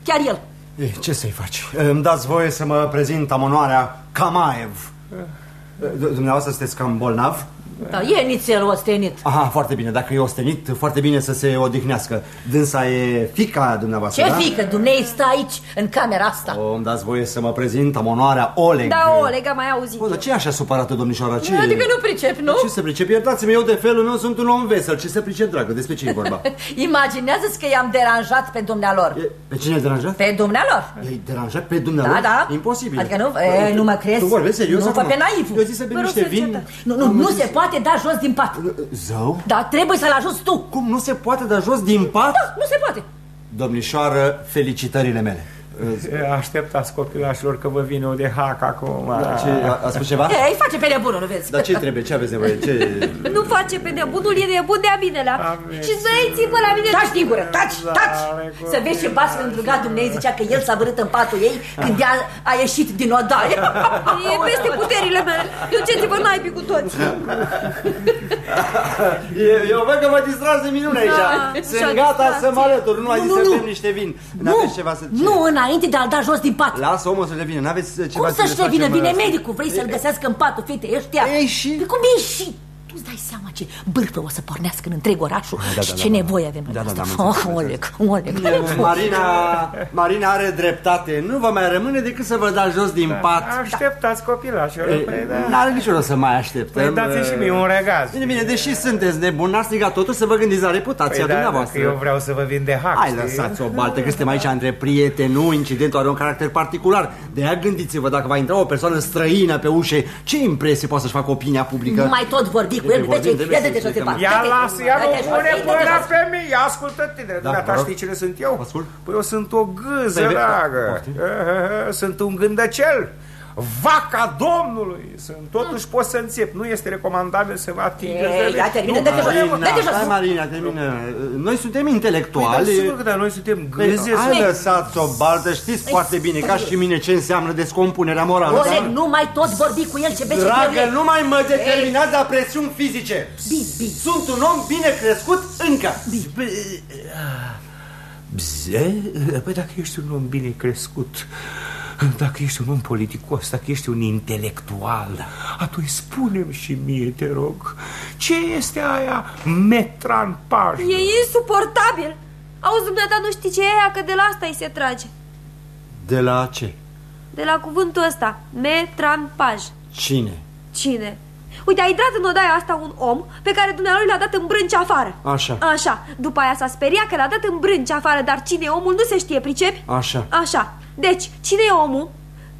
chiar el. E, ce să-i faci? Îmi dați voie să mă prezint am onoarea Kamaev. D- Dumneavoastră sunteți cam bolnav? Da, e nițel ostenit. Aha, foarte bine. Dacă e ostenit, foarte bine să se odihnească. Dânsa e fica dumneavoastră, Ce da? fică, dumnei stă aici, în camera asta. O, îmi dați voie să mă prezint, am onoarea Oleg. Da, Oleg, am mai auzit. Bă, dar ce e așa supărată, domnișoara? Ce... Adică nu pricep, nu? Ce să pricep? Iertați-mi, eu de felul meu sunt un om vesel. Ce să pricep, dragă? Despre ce e vorba? Imaginează-ți că i-am deranjat pe dumnealor. E, pe cine ai deranjat? Pe dumnealor. I-ai deranjat pe dumneavoastră? Da, da. Imposibil. Adică nu, e, nu mă crezi? Tu vorbești serios Nu fă acum? pe naivul. Eu zic să bem Vă rog niște să vin. încetați. Nu, nu, Am nu zis- se poate da jos din pat. Zău? Dar trebuie să-l ajuți tu. Cum nu se poate da jos din pat? Da, nu se poate. Domnișoară, felicitările mele. Așteptați copilașilor că vă vine o de hac acum. Da, ce, a, a spus ceva? Ei, face pe nebunul, nu vezi? Dar ce trebuie? Ce aveți nevoie? Ce... Nu face pe nebunul, e nebun de-a binelea. Și băieții pe la mine... Taci din gură, taci, taci! Să vezi ce bas când ruga Dumnezeu zicea că el s-a vărât în patul ei când ea a ieșit din odaie. E peste puterile mele. Duceți-vă naibii cu toți. Eu, eu văd că mă distrați de minune aici. Da, Sunt și-a gata distrat. să mă alătur. Nu ai zis Nu, să nu. bem niște vin. Nu, N-aveți ceva să... ce? nu înainte de a-l da jos din pat. Lasă omul să revină. N-aveți ceva Cum să să-și le revină? facem, Vine ăsta? medicul, vrei să-l găsească în patul fetei ăștia? Ei, și? Păi cum e și? Tu îți dai seama ce bârfă o să pornească în întreg orașul da, și da, ce da, nevoie avem Da, da, da, am oh, înțeles, am Oleg, Oleg, Marina, Marina are dreptate. Nu vă mai rămâne decât să vă dați jos din pat. Așteptați copilașilor. Ei, Păi, da. N-are nicio rost să mai așteptăm. Păi dați și mie un regaz. Bine, bine, deși sunteți nebuni, n-ar striga totul să vă gândiți la reputația Păi da, dumneavoastră. dacă eu vreau să vă vin de hac, Hai, știi? lăsați o baltă, că suntem aici între prieteni, nu? Incidentul are un caracter particular. De aia gândiți-vă, dacă va intra o persoană străină pe ușe, ce impresie poate să-și facă opinia publică? Nu mai tot vorbi cu el, Trebuie dă-te, vorbim, ia trebuie de să jos de zicem. pat. Ia dă-te lasă, jos, ia dă-te nu jos, pune dă-te până jos. pe mine, ia ascultă-te, Da, dumneata vă rog. știi cine sunt eu? Ascult. Păi eu sunt o gâză, Păi, dragă, poftim. Eh, sunt un gândăcel, vaca Domnului, sunt, totuși pot să înțep, nu este recomandabil să vă atingeți de Ei, lege. ia termină, Nu, dă-te jos, Marina, dă-te jos. stai, Marina, termină. Noi suntem Păi, dar intelectuali. sigur că da, noi suntem Păi, gâze, Hai lăsați o baltă, știți foarte bine, ca și mine, ce înseamnă descompunerea morală. Oleg, da? nu mai tot vorbi cu el, ce vezi ce Dragă, greu e. nu mai mă determinați la presiuni fizice. Bine, bine. Sunt un om bine crescut încă. Bze? Păi dacă ești un om bine crescut, dacă ești un om politicos, dacă ești un intelectual, atunci spune-mi și mie, te rog, ce este aia metran paj? E insuportabil. Auzi, dumneata, nu știi ce e aia, că de la asta îi se trage. De la ce? De la cuvântul ăsta, metranpaj. Cine? Cine? Uite, a intrat în odaia asta un om pe care dumnealui l-a dat în brânci afară. Așa. Așa. După aia s-a speriat că l-a dat în brânci afară, dar cine e omul nu se știe, pricepi? Așa. Așa. Deci, cine e omul?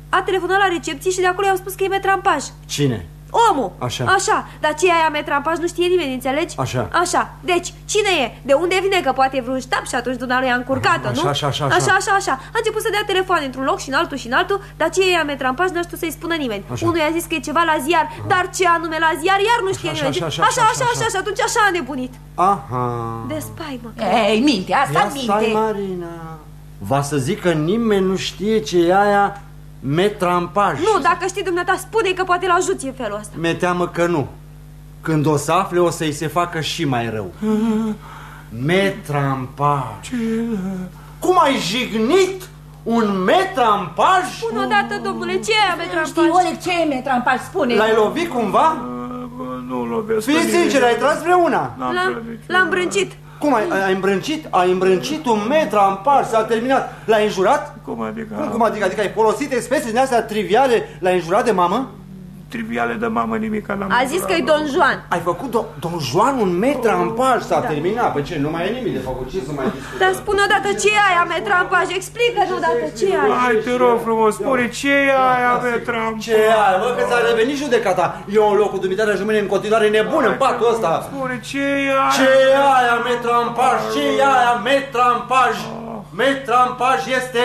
A telefonat la recepție și de acolo i-au spus că e metrampaj. Cine? Omul. Așa. Așa. Dar ce e aia metrampaj nu știe nimeni, înțelegi? Așa. Așa. Deci, cine e? De unde vine? Că poate e vreun ștab și atunci dumnealui a încurcat-o, Așa, nu? așa, așa, așa. așa, așa, așa. A început să dea telefon într-un loc și în altul și în altul, dar ce e aia metrampaj n-a știut să-i spună nimeni. Așa. Unul i-a zis că e ceva la ziar, dar ce anume la ziar iar nu știe Așa, nimeni. așa, așa, așa, așa, așa, așa. așa, și atunci așa a nebunit. Aha. De spaimă. Ei, minte, asta Ia stai, minte. Marina. Va să zic că nimeni nu știe ce e aia metrampaj. Nu, dacă știi dumneata, spune că poate l-ajuți în felul ăsta. Mi-e teamă că nu. Când o să afle, o să-i se facă și mai rău. Metrampaj. Cum ai jignit un metrampaj? Spune odată, domnule, ce e aia Știi, metrampaj? Oleg, ce e metrampaj? Spune. L-ai lovit cumva? Nu lovesc Fii sincer, ai tras vreuna. L-am- L-am brâncit. Cum ai, ai îmbrâncit? Ai îmbrâncit un metrampaj, s-a terminat. L-ai înjurat? Cum adică? Cum, cum adică? Adică ai folosit expresii din astea triviale? L-ai înjurat de mamă? Triviale de mamă nimic n-am A zis că e Don Juan. Ai făcut do Don Juan un metrampaj, s-a terminat. Păi ce, nu mai e nimic de făcut, ce să mai discutăm? Dar spune odată ce e aia metrampaj, explică-ne odată ce e aia. Hai, te rog frumos, spune ce e aia metram? Ce ai, bă, că ți-a revenit judecata. Eu în locul dumitare aș rămâne în continuare nebun în patul ăsta. Spune ce e aia? Ce e aia metrampaj? Ce e aia metrampaj? Metrampaj este...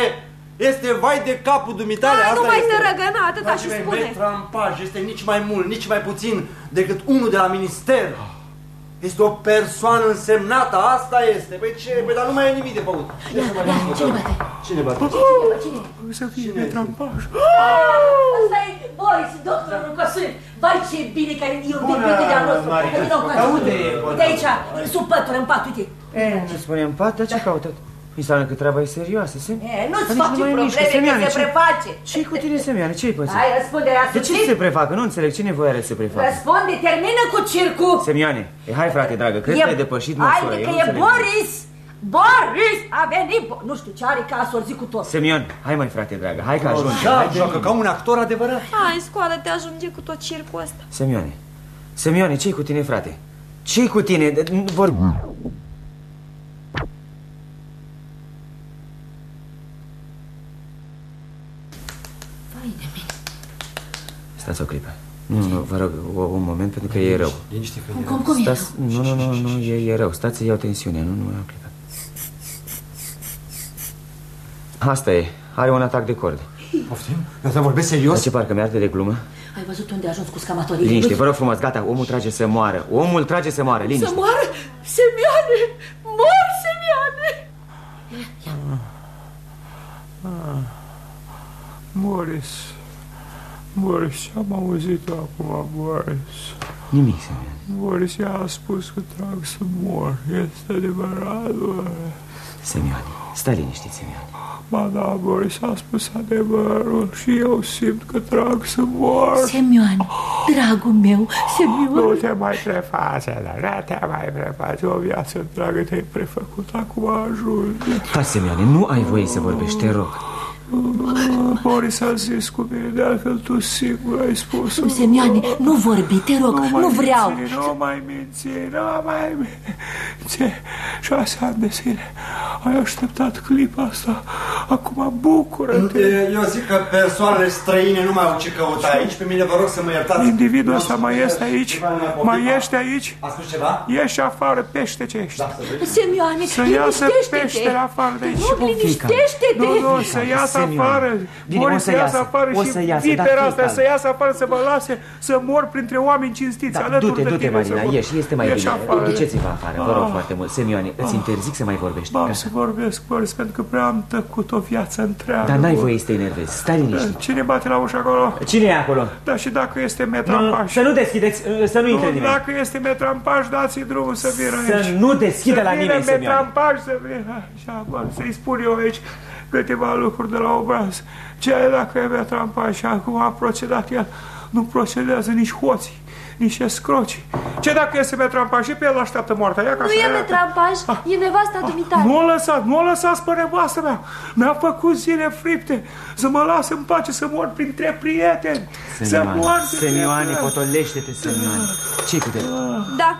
Este vai de capul dumitare, Hai, asta nu mai este. te răgăna atâta și Dragii mei, spune. Metrampaj este nici mai mult, nici mai puțin decât unul de la minister. Este o persoană însemnată, asta este. Păi ce? Păi dar nu mai e nimic de făcut. Ia, ia, cine bate? Cine bate? Cine? Să fie de trampaj. Asta e Boris, doctorul Cosâr. Vai ce bine că eu vin pe de-al nostru. Marica. Îi dau Dar unde e, bă? Uite aici, sub pătură, în pat, uite. E, ce spunem, pat, dar ce caută? Înseamnă că treaba e serioasă, se? E, nu-ți Dar nici faci nu mai e mișcă. probleme, Semioane, că se ce- preface. ce cu tine, Semioane? Ce-i pățit? Hai, răspunde, De asuprit. ce să se prefacă? Nu înțeleg, ce nevoie are să se prefacă? Răspunde, termină cu circul. Semioane, e, hai frate dragă, cred că ai depășit măsura. Hai, eu că nu e înțeleg. Boris. Boris a venit. Bo- Nu știu ce are ca să cu tot. Semion, hai mai frate dragă, hai că ajunge. Da, hai, joacă ca un actor adevărat. Hai, scoală-te, ajunge cu tot circul ăsta. Semioane, Semioane, ce-i cu tine, frate? Ce-i cu tine? De- Vor... Vai de mine. Stați o clipă. Nu, nu, vă rog, o, un moment, pentru că e rău. Liniște, Cum, cum, cum e? Stați, nu, nu, nu, nu, e, e rău. Stați să iau tensiune, nu, nu, o clipă. Asta e, are un atac de cord. Poftim? Eu te vorbesc Dar serios? ce parcă mi-arde de glumă? Ai văzut unde a ajuns cu scamatorii? Liniște, vă rog frumos, gata, omul trage să moară. Omul trage să moară, Să liniște. moară Semioane! Mor Semioane! Boris. Boris, ce am auzit acum, Boris? Nimic, Semioane. Boris, ea a spus că trag să mor. Este adevărat, bă. Semioane, stai liniștit, Semioane. Ba da, Boris a spus adevărul și eu simt că trag să mor. Semioane, dragul meu, Nu Semioane te mai preface, dar nu te mai preface. O viață întreagă te-ai prefăcut, acum ajunge. Taci, Semioane, nu ai voie să vorbești, te rog. Boris a zis cu mine, de altfel tu singur ai spus Semioane, nu vorbi, te rog, nu vreau Minți, nu mai minți, nu mai minți. Șase ani de zile ai așteptat clipa asta. Acum bucură-te. Eu zic că persoanele străine nu mai au ce căuta aici. Pe mine vă rog să mă iertați. Individul Nu ăsta am mai spus este aici? ceva, nu am Mai poftit. ești aici? A spus ceva? Ieși afară, pește ce ești. Da, să vezi. Semioane, Să iasă liniștește-te peștele afară de aici. Te rog, liniștește-te Nu, nu, să iasă Semioane. Afară. Bine, Boris o să să iasă iasă, afară o și să iasă, vitera dar asta fii să iasă afară, să mă lase să mor printre oameni cinstiți Da, alături du-te, de du-te, tine. Marina, să mor. ieși, este mai Ieși bine. afară. Duceți-vă afară, vă rog Ah. foarte mult. Semioane, îți interzic să mai vorbești. Am Gata. să vorbesc, Boris, pentru că prea am tăcut o viață întreagă. Dar n-ai bă. voie să te enervezi. Stai liniștit. Cine bate la ușă acolo? Cine e acolo? Da, și dacă este Nu, nu, metrampaș? să nu deschideți, să nu intre Nu, nimeni. Dacă este metrampaș, dați-i drumul să vină Să aici. nu deschidă să la vină nimeni, Semioane. metrampaș să vină. Așa, bă, să-i spun eu aici câteva lucruri de la obraz. Ce e dacă e metrampaș și acum a procedat el? Nu procedează nici hoții, nici escroci. Ce dacă este metrampaș și pe el așteaptă moartea? Ia ca Nu așa, e ia ca- metrampaj, e nevasta dumitare. nu o lăsați, nu o lăsați pe nevastă mea. Mi-a făcut zile fripte să mă lase în pace să mor printre prieteni. Să Semioane, mor Semioane, potolește-te, Semioane. ce cu tine? Da,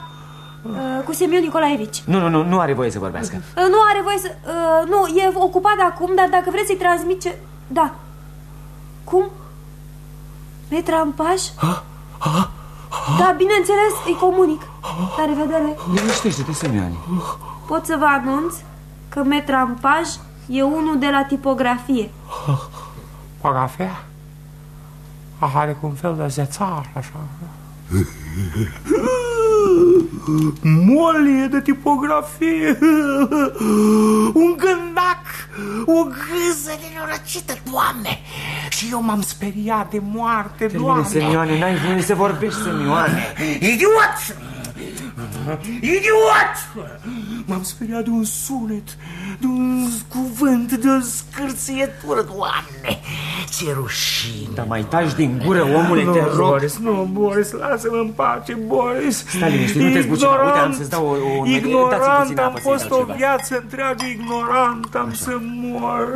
uh, cu Semion Nicolaevici. Nu, nu, nu, nu are voie să vorbească. Uh, Nu are voie să... uh, Nu, e ocupat acum, dar dacă vreți să-i transmit ce... Da. Cum? Metrampaj? Da, bineînțeles, îi comunic. La revedere. Liniștește-te, Semioane. Pot să vă anunț că metrampaj e unul de la tipografie. Pagafea? Are cu un fel de zețar, așa. Molie de tipografie Un gândac O gâză nenorocită, Doamne Și eu m-am speriat de moarte, Termine, Doamne Semioane, n-ai voie să vorbești, Semioane. Idiot! Idiot! M-am speriat de un sunet, de un cuvânt, de o scârțietură, Doamne! Ce rușine! Dar mai taci din gură, omule, nu, te rog. Boris, nu, Boris, lasă-mă în pace, Boris. Stai liniștit, nu te zbucina. Uite, am să-ți dau o- o- dați-mi Ignorant, puțină am apă să-i fost dau o ceva. viață întreagă ignorant, am să mor.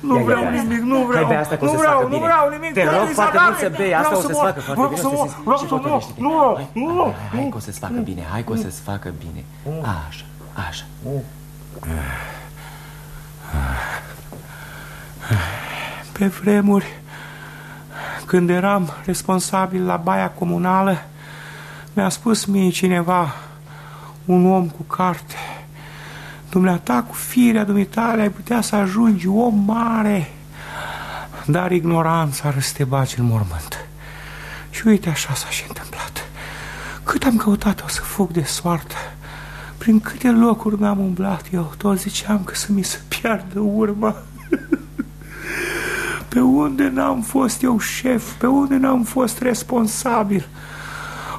Nu Ia, ia, vreau ia. nimic, nu Hai, vreau. bea asta că o nu să-ți vreau, facă nu bine. vreau nimic. Te rog Boris, foarte agară-te. mult să bei, asta Vreau o să-ți mor, facă foarte vreau bine, să o să mor, se- Vreau și să mor, potolește-te. nu, nu, Hai că o să-ți facă bine, hai că o să-ți facă bine. Așa, așa. Pe vremuri, când eram responsabil la baia comunală, mi-a spus mie cineva, un om cu carte, dumneata cu firea dumitale ai putea să ajungi om mare, dar ignoranța răstebaci în mormânt. Și uite așa s-a și întâmplat. Cât am căutat o să fug de soartă Prin câte locuri mi-am umblat eu Tot ziceam că să mi se piardă urma. Pe unde n-am fost eu șef? Pe unde n-am fost responsabil?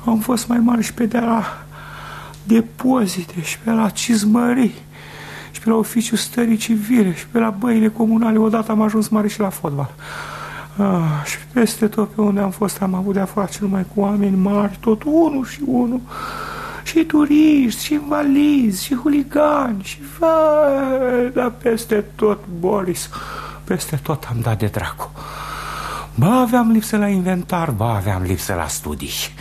Am fost mai mare și pe de la depozite Și pe la cizmării Și pe la oficiul stării civile Și pe la băile comunale. Odată am ajuns mare și la fotbal. Ah, și peste tot pe unde am fost am avut de-a face numai cu oameni mari, tot unul și unul. Și turiști, și invalizi, și huligani, și vai, dar peste tot, Boris, peste tot am dat de dracu. Ba aveam lipsă la inventar, ba aveam lipsă la studii.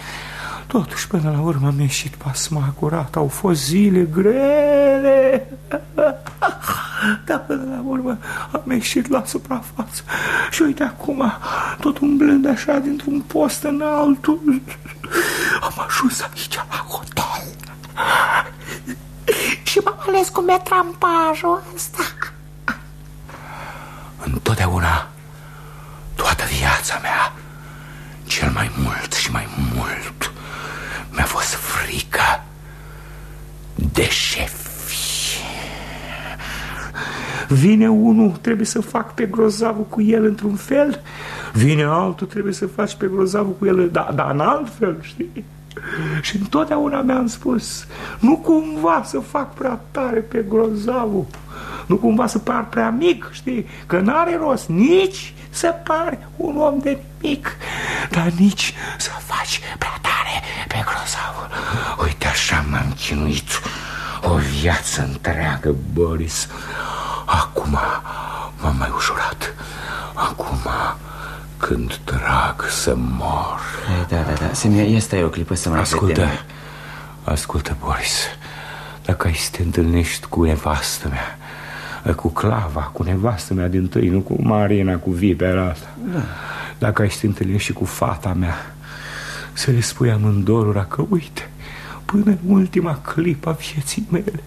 Totuși, până la urmă am ieșit pasma curat, au fost zile grele. Dar până la urmă am ieșit la suprafață Și uite acum, tot umblând așa dintr-un post în altul Am ajuns aici la hotel. Și m-am ales cu metrampajul ăsta. Întotdeauna, toată viața mea Cel mai mult și mai mult Mi-a fost frică de șef Vine unul, trebuie să fac pe grozavul cu el într-un fel Vine altul, trebuie să faci pe grozavul cu el, dar da, în alt fel, știi? Și întotdeauna mi-am spus Nu cumva să fac prea tare pe grozavul Nu cumva să par prea mic, știi? Că n-are rost nici să pari un om de mic Dar nici să faci prea tare pe grozavul Uite așa m-am chinuit o viață întreagă, Boris. Acum m-am mai ușurat. Acum când trag să mor. Da, da, da, Semia, ia stai o clipă să mai Ascultă, vedem. ascultă, Boris. Dacă ai să te întâlnești cu nevastă mea Cu Clava, cu nevastă mea din tâi Nu cu Marina, cu vipera asta da. Dacă ai să te întâlnești și cu fata mea Să le spui amândorura că uite Până în ultima clipă a vieții mele.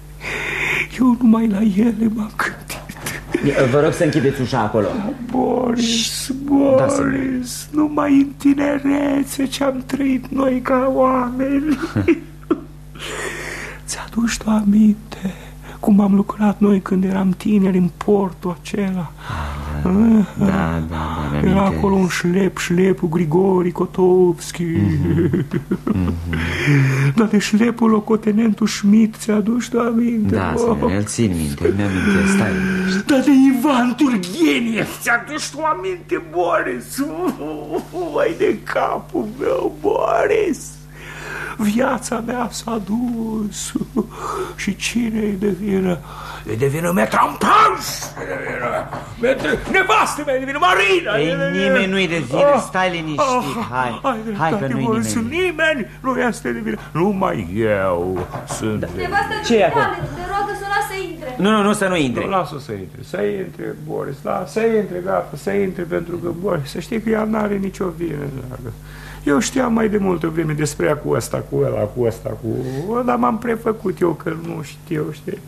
Eu numai la ele m-am gândit. Vă rog să închideți ușa acolo. Boris, Boris, da, numai în tinerețe ce-am trăit noi ca oameni. Ți-aduci tu aminte cum am lucrat noi când eram tineri în portul acela Da, da, da, da Era aminte. acolo un șlep, șlepul Grigori Kotovski mm-hmm. Mm-hmm. Dar de șlepul locotenentul Schmidt ți-aduci tu aminte? Da, oh. îl țin minte, mi-aminte, stai Dar de Ivan Turgeniev ți-aduci tu aminte, Boris? Vai de capul meu, Boris Viața mea s-a dus. Și cine e de vină? E de vină Metrampaj Nevastă mea e de vină Marina Ei, nimeni nu-i de vină, Ah, stai liniștit Hai, hai că nu-i nimeni. Nimeni nu este de vină. Numai eu sunt de vină. Nevastă Ce e acolo? Te roagă să o lasă intre. Nu, nu, nu să nu intre. Lasă să intre, să intre, Boris, da, să intre, gata, să intre, pentru că, Boris, să știi că ea n-are nicio vină, dragă. Eu știam mai de multă vreme despre ea cu ăsta, cu ăla, cu ăsta, cu... Dar m-am prefăcut eu că nu știu, știi?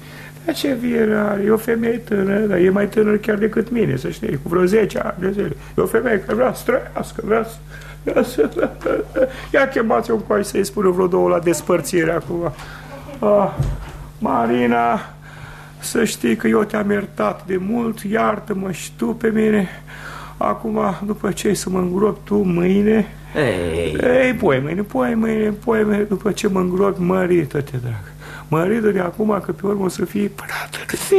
Dar ce vină are? E o femeie tânără, dar e mai tânără chiar decât mine, să știi, cu vreo 10 ani de zile. E o femeie care vrea să trăiască, vrea să... Vrea să... Ia chemați-o cu să-i spun eu vreo două la despărțire acum. Ah, Marina, să știi că eu te-am iertat de mult, iartă-mă și tu pe mine. Acum, după ce ai să mă îngrop tu mâine... Ei, Ei, poi mâine, poi mâine, poi mâine, după ce mă îngrop, mărită-te, drag. Mărită de acum, că pe urmă o să fii până târziu.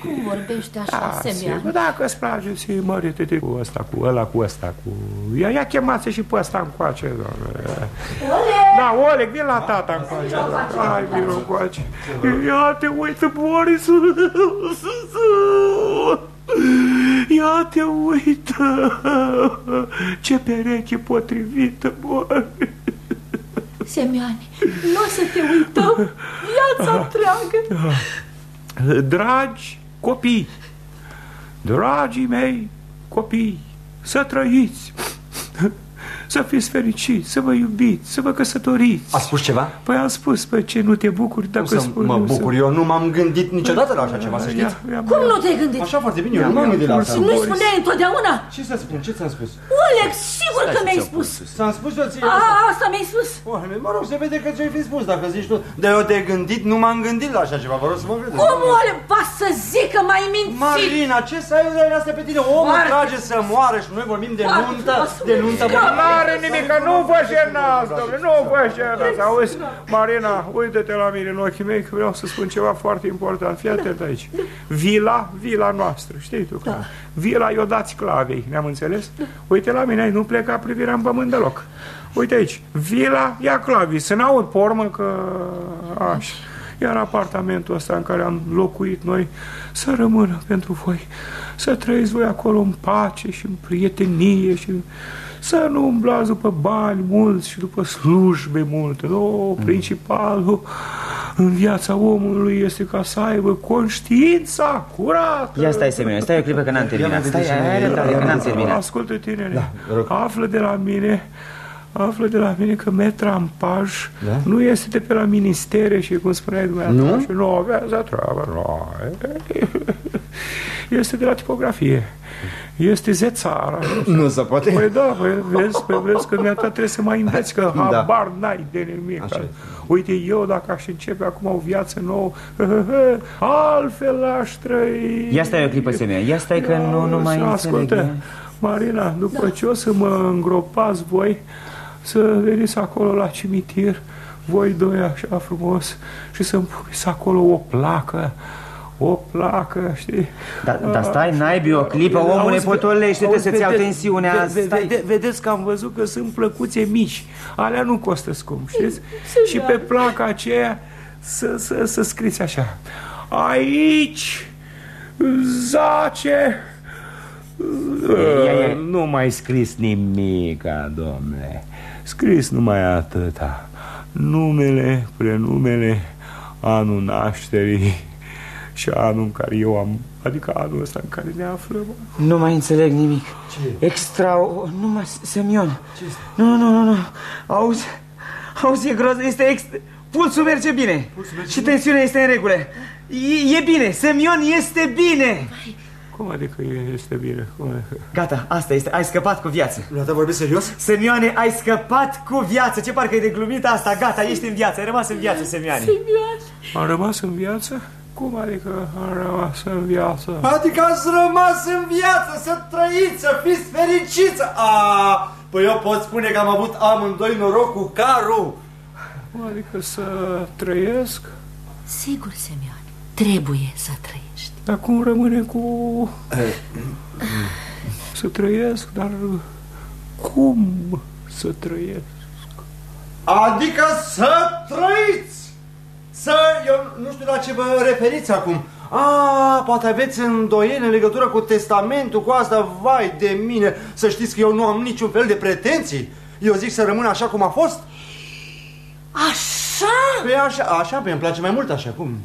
Cum vorbești așa, Da, Semea? sigur, dacă îți place, si, mărită-te cu ăsta, cu ăla, cu ăsta, cu... Ia, ia chemați și pe ăsta încoace, doamne. Da, Oleg, vin la tata încoace. Hai, vin încoace. Ia te uită, Boris. Ia te uită. Ce pereche potrivită, Boris. Semioane, nu o să te uităm viața întreagă. Dragi copii, dragii mei copii, să trăiți, să fiți fericiți, să vă iubiți, să vă căsătoriți. A spus ceva? Păi am spus, pe ce nu te bucuri dacă Cum să spun mă eu bucur, să... eu nu m-am gândit niciodată la așa ceva, să știți. Ia, ia, Cum nu te-ai gândit? Așa foarte bine, eu nu m-am gândit la asta. Și nu-i spuneai întotdeauna? Ce să spun, ce ți-am spus? Oleg, sigur că mi-ai spus. Ți-am spus eu ție A, asta. asta mi-ai spus. Oameni, mă rog, se vede că ți-ai fi spus, dacă zici tu. Dar eu de gândit nu m-am gândit la așa ceva, vă rog să mă credeți. Cum, Oleg, va să zic că m-ai mințit? Marina, ce să ai de astea pe tine? Omul Foarte- trage să moară și noi vorbim de Foarte nuntă, frumos. de nuntă. N-are nimic, că nu vă jenați, domnule, nu vă jenați. Auzi, Marina, uite-te la mine în ochii mei, că vreau să spun ceva foarte important. Fii atent aici. Vila, vila noastră, știi tu? Da. Vila i-o dați clavei, ne-am înțeles? Uite la mine, nu pleca privirea în pământ deloc. Uite aici, vila ia clavii, să n-aud pormă că așa. Iar apartamentul ăsta în care am locuit noi să rămână pentru voi, să trăiți voi acolo în pace și în prietenie și să nu umblați după bani mulți și după slujbe multe. Nu, principalul în viața omului este ca să aibă conștiința curată. Ia stai, Semyon, stai o clipă că n-am terminat. Stai, ai răbdare că n-am terminat. Ascultă, tinere, află de la mine află de la mine că metrampaj Da? nu este de pe la ministere și cum spuneai dumneavoastră Nu? și nu avează treabă, nu. Este de la tipografie. Este zețara. Nu se poate. Păi da, păi vezi, păi vezi că dumneata trebuie să mai înveți că Da. habar n-ai de nimic. Așa e. Uite, eu dacă aș începe acum o viață nouă, altfel aș trăi. Ia stai o clipă, Semyon, ia stai că nu, nu mai Să înțeleg. Ascultă, Marina, după ce o să mă îngropați voi, să veniți acolo la cimitir, voi doi așa frumos, și să-mi puneți acolo o placă, o placă, știi? Dar da, stai, naibii, o clipă, omule, Auzi, potolește-te auzi, să-ți iau vede- tensiunea. ve- ve- Stai. vede- Vedeți că am văzut că sunt plăcuțe mici, alea nu costă scump, știți? Și pe placa aceea să, să, să scriți așa. Aici zace... Ia, ia. Nu mai scris nimica, domnule. Scris numai atâta. Numele, prenumele, anul nașterii și anul în care eu am, adică anul ăsta în care ne aflăm. Nu mai înțeleg nimic. Ce? Extra... Nu mai... Semion. Ce Nu, nu, nu, nu. Auzi? Auzi, e groază, este extra... Pulsul merge bine. și tensiunea este în regulă. E, e bine, Semion este bine. Cum adică este bine? Cum adică? Gata, asta este, ai scăpat cu viață. Nu te vorbi serios? Semioane, ai scăpat cu viață. Ce parcă e de glumit asta? Gata, ești în viață, ai rămas în viață, Semioane. Am rămas în viață? Cum adică am rămas în viață? Adică ați rămas în viață, să trăiți, să fiți fericiți. A, păi eu pot spune că am avut amândoi noroc cu carul. Cum adică să trăiesc? Sigur, Semioane, trebuie să trăiești. Dar cum rămâne cu... Să trăiesc, dar cum să trăiesc? Adică să trăiți! Să, eu nu știu la ce vă referiți acum. A, poate aveți îndoieli în legătură cu testamentul, cu asta, vai de mine, să știți că eu nu am niciun fel de pretenții. Eu zic să rămână așa cum a fost. Așa? Păi așa, așa, păi îmi place mai mult așa, cum?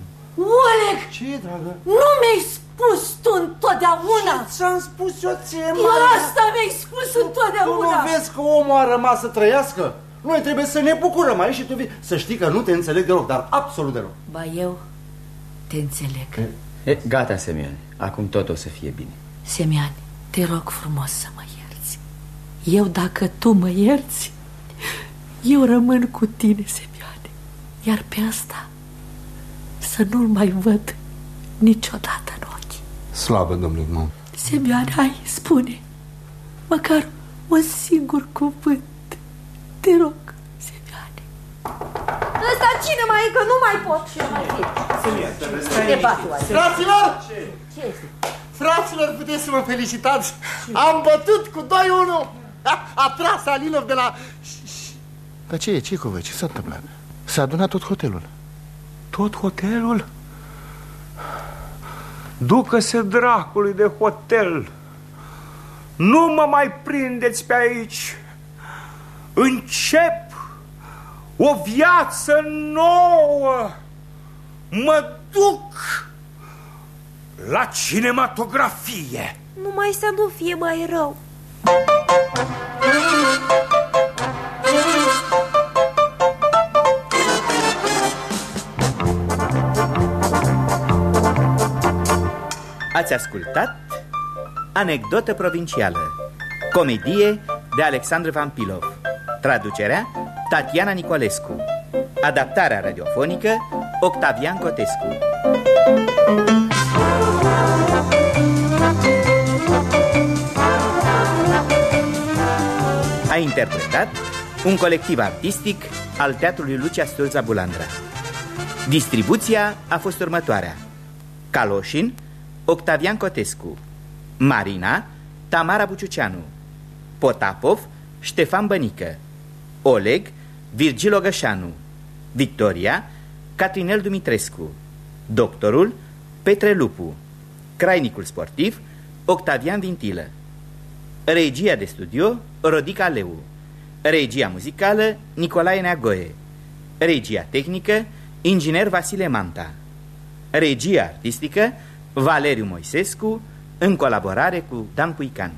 Oleg, Ce, dragă? nu mi-ai spus tu întotdeauna. Ți-am spus eu ție, Asta mi-ai spus Tu nu întotdeauna. vezi că omul a rămas să trăiască? Noi trebuie să ne bucurăm aici și tu vii. Să știi că nu te înțeleg deloc, dar absolut deloc. Ba eu te înțeleg. E, gata, Semioane, acum tot o să fie bine. Semian, te rog frumos să mă ierți. Eu, dacă tu mă ierți, eu rămân cu tine, Semioane. Iar pe asta să nu-l mai văd niciodată în ochi. Slavă, domnule meu. Semioane, hai, spune, măcar un singur cuvânt. Te rog, Semioane. Ăsta cine mai e? Că nu mai pot și eu mai zic. E patul ăla. Fraților! Ce este? Fraților, puteți să mă felicitați! Am bătut cu 2-1! A, a tras Alinov de la... Dar ce e? ce cu voi? Ce s-a întâmplat? S-a adunat tot hotelul. Tot hotelul? Ducă-se dracului de hotel. Nu mă mai prindeți pe aici. Încep o viață nouă. Mă duc la cinematografie. Numai să nu fie mai rău. Ați ascultat Anecdotă provincială. Comedie de Alexandru Vampilov. Traducerea Tatiana Nicolescu. Adaptarea radiofonică Octavian Cotescu. A interpretat un colectiv artistic al Teatrului Lucia Stulța Bulandra. Distribuția a fost următoarea. Caloșin, Octavian Cotescu Marina, Tamara Buciuceanu Potapov, Ștefan Bănică Oleg, Virgil Ogășanu Victoria, Catrinel Dumitrescu Doctorul, Petre Lupu Crainicul sportiv, Octavian Vintilă Regia de studio, Rodica Leu Regia muzicală, Nicolae Neagoe Regia tehnică, Inginer Vasile Manta Regia artistică, Valeriu Moisescu În colaborare cu Dan Puican